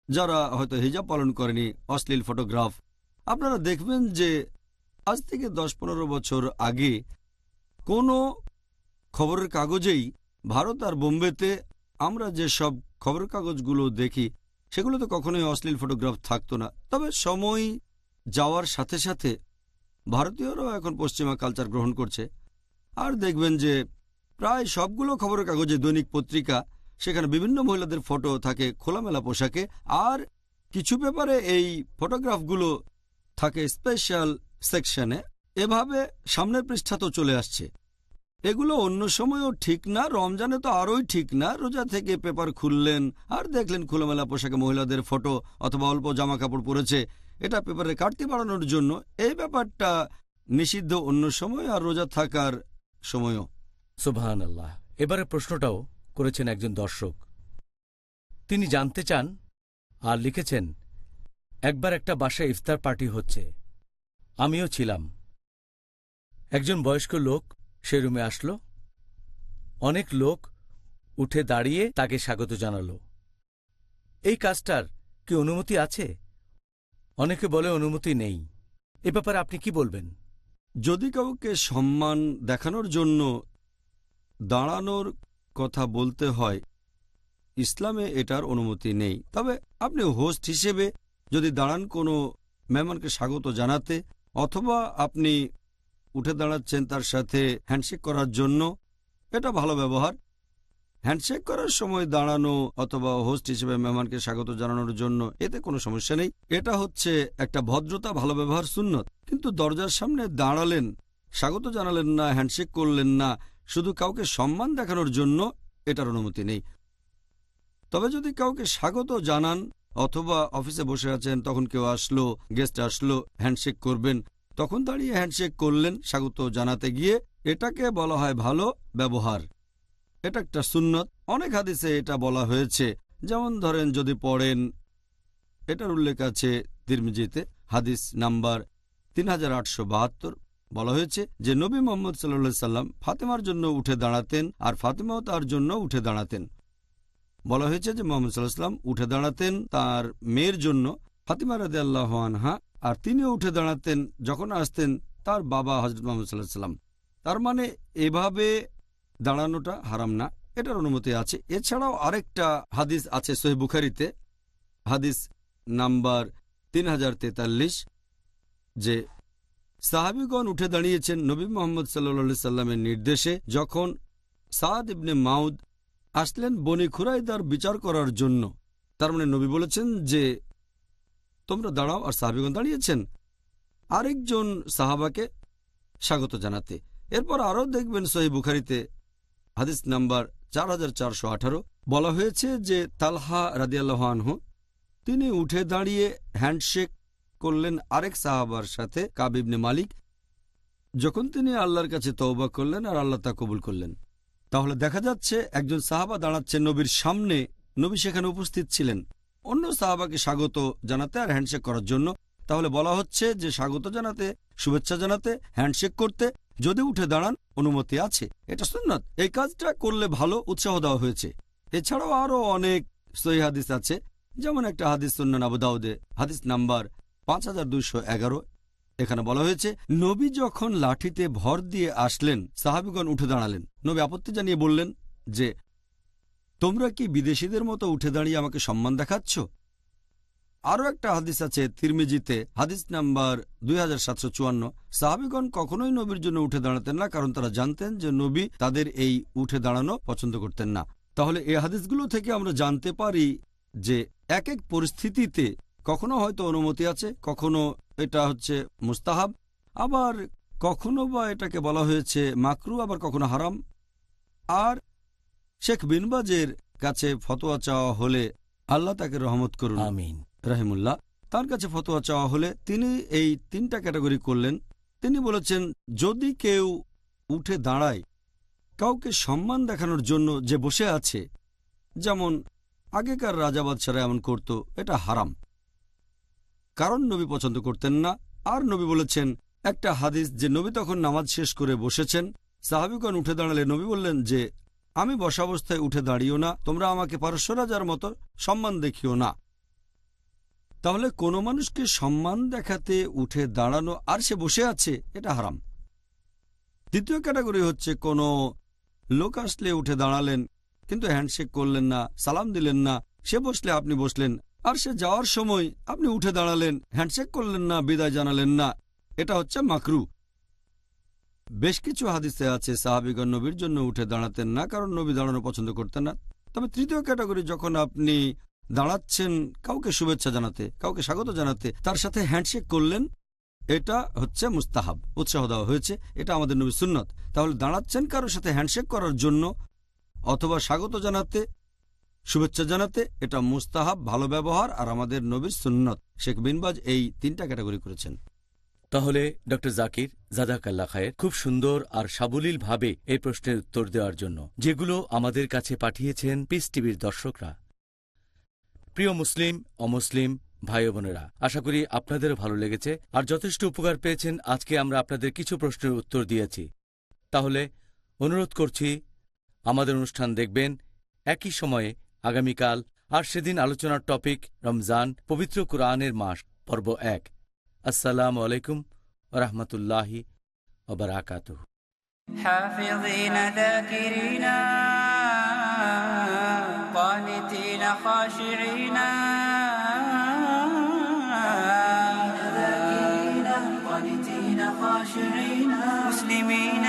যারা হয়তো হিজাব পালন করেনি, অশ্লীল ফটোগ্রাফ। আপনারা দেখবেন যে আজ থেকে দশ পনেরো বছর আগে কোনো খবরের কাগজেই ভারত আর বোম্বেতে আমরা যে সব খবরের কাগজগুলো দেখি সেগুলোতে কখনোই অশ্লীল ফটোগ্রাফ থাকতো না। তবে সময় যাওয়ার সাথে সাথে ভারতীয়রাও এখন পশ্চিমা কালচার গ্রহণ করছে। আর দেখবেন যে প্রায় সবগুলো খবরের কাগজে দৈনিক পত্রিকা, সেখানে বিভিন্ন মহিলাদের ফটো থাকে খোলামেলা পোশাকে, আর কিছু পেপারে এই ফটোগ্রাফগুলো থাকে স্পেশাল সেকশনে। এভাবে সামনের পৃষ্ঠা তো চলে আসছে। এগুলো অন্য সময়ও ঠিক না, রমজানে তো আরোই ঠিক না। রোজা থেকে পেপার খুললেন আর দেখলেন খোলামেলা পোশাকে মহিলাদের ফটো অথবা অল্প জামা কাপড় পরেছে। এটা পেপারে কাটতি বাড়ানোর জন্য এই ব্যাপারটা নিষিদ্ধ অন্য সময় আর রোজা থাকার সময়ও। সুবহান আল্লাহ এবারে প্রশ্নটাও করেছেন একজন দর্শক। তিনি জানতে চান আর লিখেছেন, একবার একটা বাসায় ইফতার পার্টি হচ্ছে। আমিও ছিলাম। একজন বয়স্ক লোক সে রুমে আসলো। অনেক লোক উঠে দাঁড়িয়ে তাকে স্বাগত জানাল। এই কাজটার কি অনুমতি আছে? অনেকে বলে অনুমতি নেই। এ ব্যাপারে আপনি কি বলবেন? যদি কাউকে সম্মান দেখানোর জন্য দাঁড়ানোর কথা বলতে হয়, ইসলামে এটার অনুমতি নেই। তবে আপনি হোস্ট হিসেবে যদি দাঁড়ান কোনো মেহমানকে স্বাগত জানাতে, অথবা আপনি উঠে দাঁড়াচ্ছেন তার সাথে হ্যান্ডশেক করার জন্য। এটা ভালো ব্যবহার। হ্যান্ডশেক করার সময় দাঁড়ানো অথবা হোস্ট হিসেবে মেহমানকে স্বাগত জানানোর জন্য এতে কোনো সমস্যা নেই। এটা হচ্ছে একটা ভদ্রতা, ভালো ব্যবহার, সুন্নত। কিন্তু দরজার সামনে দাঁড়ালেন, স্বাগত জানালেন না হ্যান্ডশেক করলেন না, শুধু কাউকে সম্মান দেখানোর জন্য এটার অনুমতি নেই। তবে যদি কাউকে স্বাগত জানান অথবা অফিসে বসে আছেন, তখন কেউ আসলো গেস্ট আসলো হ্যান্ডশেক করবেন। তখন দাঁড়িয়ে হ্যান্ডশেক করলেন স্বাগত জানাতে গিয়ে, এটাকে বলা হয় ভালো ব্যবহার। এটা একটা সুন্নত। অনেক হাদিসে এটা বলা হয়েছে। যেমন ধরেন যদি পড়েন, এটার উল্লেখ আছে তিরমিজিতে, হাদিস নাম্বার তিন হাজার আটশো বাহাত্তর। বলা হয়েছে যে, নবী মোহাম্মদ সাল্লা সাল্লাম ফাতেমার জন্য উঠে দাঁড়াতেন আর ফাতেমাও তার জন্য উঠে দাঁড়াতেন। বলা হয়েছে যে, মোহাম্মদ সাল্লাহ সাল্লাম উঠে দাঁড়াতেন তার মেয়ের জন্য ফাতিমা রাদে আল্লাহ আনহা আর তিনিও উঠে দাঁড়াতেন, যখন আসতেন তার বাবা হজরত মোহাম্মদ সাল্লাহ সাল্লাম। তার মানে এভাবে দাঁড়ানোটা হারাম না, এটার অনুমতি আছে। এছাড়াও আরেকটা হাদিস আছে সোহেব বুখারিতে, হাদিস নাম্বার তিন হাজার তেতাল্লিশ, যে সাহাবিগণ উঠে দাঁড়িয়েছেন নবী মোহাম্মদ সাল্লা সাল্লামের নির্দেশে যখন সাদ ইবনে মাউদ আসলেন বনি খুরাইদার বিচার করার জন্য। তার মানে নবী বলেছেন যে তোমরা দাঁড়াও আর সাহাবিগণ দাঁড়িয়েছেন। আরেকজন সাহাবাকে স্বাগত জানাতে। এরপর আরও দেখবেন সহি বুখারিতে হাদিস নাম্বার চার হাজার চারশো আঠারো বলা হয়েছে যে, তালহা রাদিয়াল্লাহানহু তিনি উঠে দাঁড়িয়ে হ্যান্ডশেক করলেন আরেক সাহাবার সাথে কাবিবনে মালিক, যখন তিনি আল্লাহর কাছে তওবা করলেন আর আল্লাহ তা কবুল করলেন। তাহলে দেখা যাচ্ছে একজন সাহাবা দাঁড়াচ্ছে নবীর সামনে, নবী সেখানে উপস্থিত ছিলেন। অন্য সাহাবাকে স্বাগত জানাতে আর হ্যান্ডশেক করার জন্য। তাহলে বলা হচ্ছে যে, স্বাগত জানাতে, শুভেচ্ছা জানাতে হ্যান্ডশেক করতে, যদি উঠে দাঁড়ান, অনুমতি আছে। এটা সুন্নত। এই কাজটা করলে ভালো উৎসাহ দেওয়া হয়েছে। এছাড়াও আরও অনেক সহি হাদিস আছে। যেমন একটা হাদিস সুন্নান আবু দাউদে, হাদিস নাম্বার পাঁচ হাজার দুইশো এগারো। এখানে বলা হয়েছে, নবী যখন লাঠিতে ভর দিয়ে আসলেন, সাহাবিগণ উঠে দাঁড়ালেন। নবী আপত্তি জানিয়ে বললেন যে তোমরা কি বিদেশিদের মতো উঠে দাঁড়িয়ে আমাকে সম্মান দেখাচ্ছ? আরও একটা হাদিস আছে তিরমিজিতে, হাদিস নাম্বার দুই হাজার সাতশো চুয়ান্ন। সাহাবিগণ কখনোই নবীর জন্য উঠে দাঁড়াতেন না, কারণ তারা জানতেন যে নবী তাদের এই উঠে দাঁড়ানো পছন্দ করতেন না। তাহলে এই হাদিসগুলো থেকে আমরা জানতে পারি যে এক এক পরিস্থিতিতে কখনো হয়তো অনুমতি আছে, কখনো এটা হচ্ছে মুস্তাহাব, আবার কখনো বা এটাকে বলা হয়েছে মাকরু, আবার কখনো হারাম। আর শেখ বিনবাজের কাছে ফতোয়া চাওয়া হলে আল্লাহ তাকে রহমত করুন। আমিন। রাহিমুল্লাহ তার কাছে ফতোয়া চাওয়া হলে তিনি এই তিনটা ক্যাটাগরি করলেন। তিনি বলেছেন যদি কেউ উঠে দাঁড়ায় কাউকে সম্মান দেখানোর জন্য যে বসে আছে যেমন আগেকার রাজাবাদশারা এমন করত এটা হারাম। কারণ নবী পছন্দ করতেন না। আর নবী বলেছেন একটা হাদিস যে নবী তখন নামাজ শেষ করে বসেছেন সাহাবিগণ উঠে দাঁড়ালে নবী বললেন যে আমি বসাবস্থায় উঠে দাঁড়িও না, তোমরা আমাকে পারস্য রাজার মতো সম্মান দেখিও না। তাহলে কোনো মানুষকে সম্মান দেখাতে উঠে দাঁড়ানো আর সে বসে আছে, এটা হারাম। দ্বিতীয় ক্যাটাগরি হচ্ছে কোনো লোক আসলে উঠে দাঁড়ালেন, কিন্তু হ্যান্ডশেক করলেন না, সালাম দিলেন না, সে বসলে আপনি বসলেন, আর সে যাওয়ার সময় আপনি উঠে দাঁড়ালেন, হ্যান্ডশেক করলেন না, বিদায় জানালেন না, এটা হচ্ছে মাকরু। বেশ কিছু হাদিসে আছে সাহাবিগণ নবীর জন্য উঠে দাঁড়াতেন না, কারণ নবী দাঁড়ানো পছন্দ করতেন না। তবে তৃতীয় ক্যাটাগরি যখন আপনি দাঁড়াচ্ছেন, কাউকে শুভেচ্ছা জানাতে, কাউকে স্বাগত জানাতে, তার সাথে হ্যান্ডশেক করলেন, এটা হচ্ছে মুস্তাহাব, উৎসাহ দেওয়া হয়েছে, এটা আমাদের নবী সুন্নত। তাহলে দাঁড়াচ্ছেন কারোর সাথে হ্যান্ডশেক করার জন্য, অথবা স্বাগত জানাতে, শুভেচ্ছা জানাতে, এটা মুস্তাহাব, ভালো ব্যবহার, আর আমাদের নবীর সুন্নত। শেখ বিনবাজ এই তিনটা ক্যাটাগরি করেছেন। তাহলে ডক্টর জাকির জাদাকাল্লা খায়ের খুব সুন্দর আর সাবলীল ভাবে এই প্রশ্নের উত্তর দেওয়ার জন্য, যেগুলো আমাদের কাছে পাঠিয়েছেন পিস টিভির দর্শকরা। প্রিয় মুসলিম, অমুসলিম, ভাই বোনেরা, আশা করি আপনাদেরও ভালো লেগেছে আর যথেষ্ট উপকার পেয়েছেন আজকে আমরা আপনাদের কিছু প্রশ্নের উত্তর দিয়েছি। তাহলে অনুরোধ করছি, আমাদের অনুষ্ঠান দেখবেন একই সময়ে আগামীকাল আর সেদিন আলোচনার টপিক রমজান, পবিত্র কোরআনের মাস, পর্ব এক। السلام عليكم ورحمة الله وبركاته. حافظين ذاكرين قانتين خاشعين. مسلمين قانتين خاشعين. مسلمين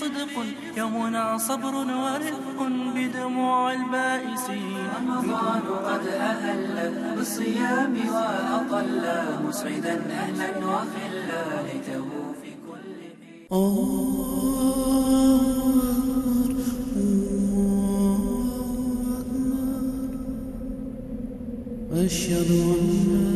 صدق يومنا صبر ورفق بدموع البائسين رمضان قد أهل بالصيام وأطل مسعدا أهلا وخلا ليته في كل أشهد أن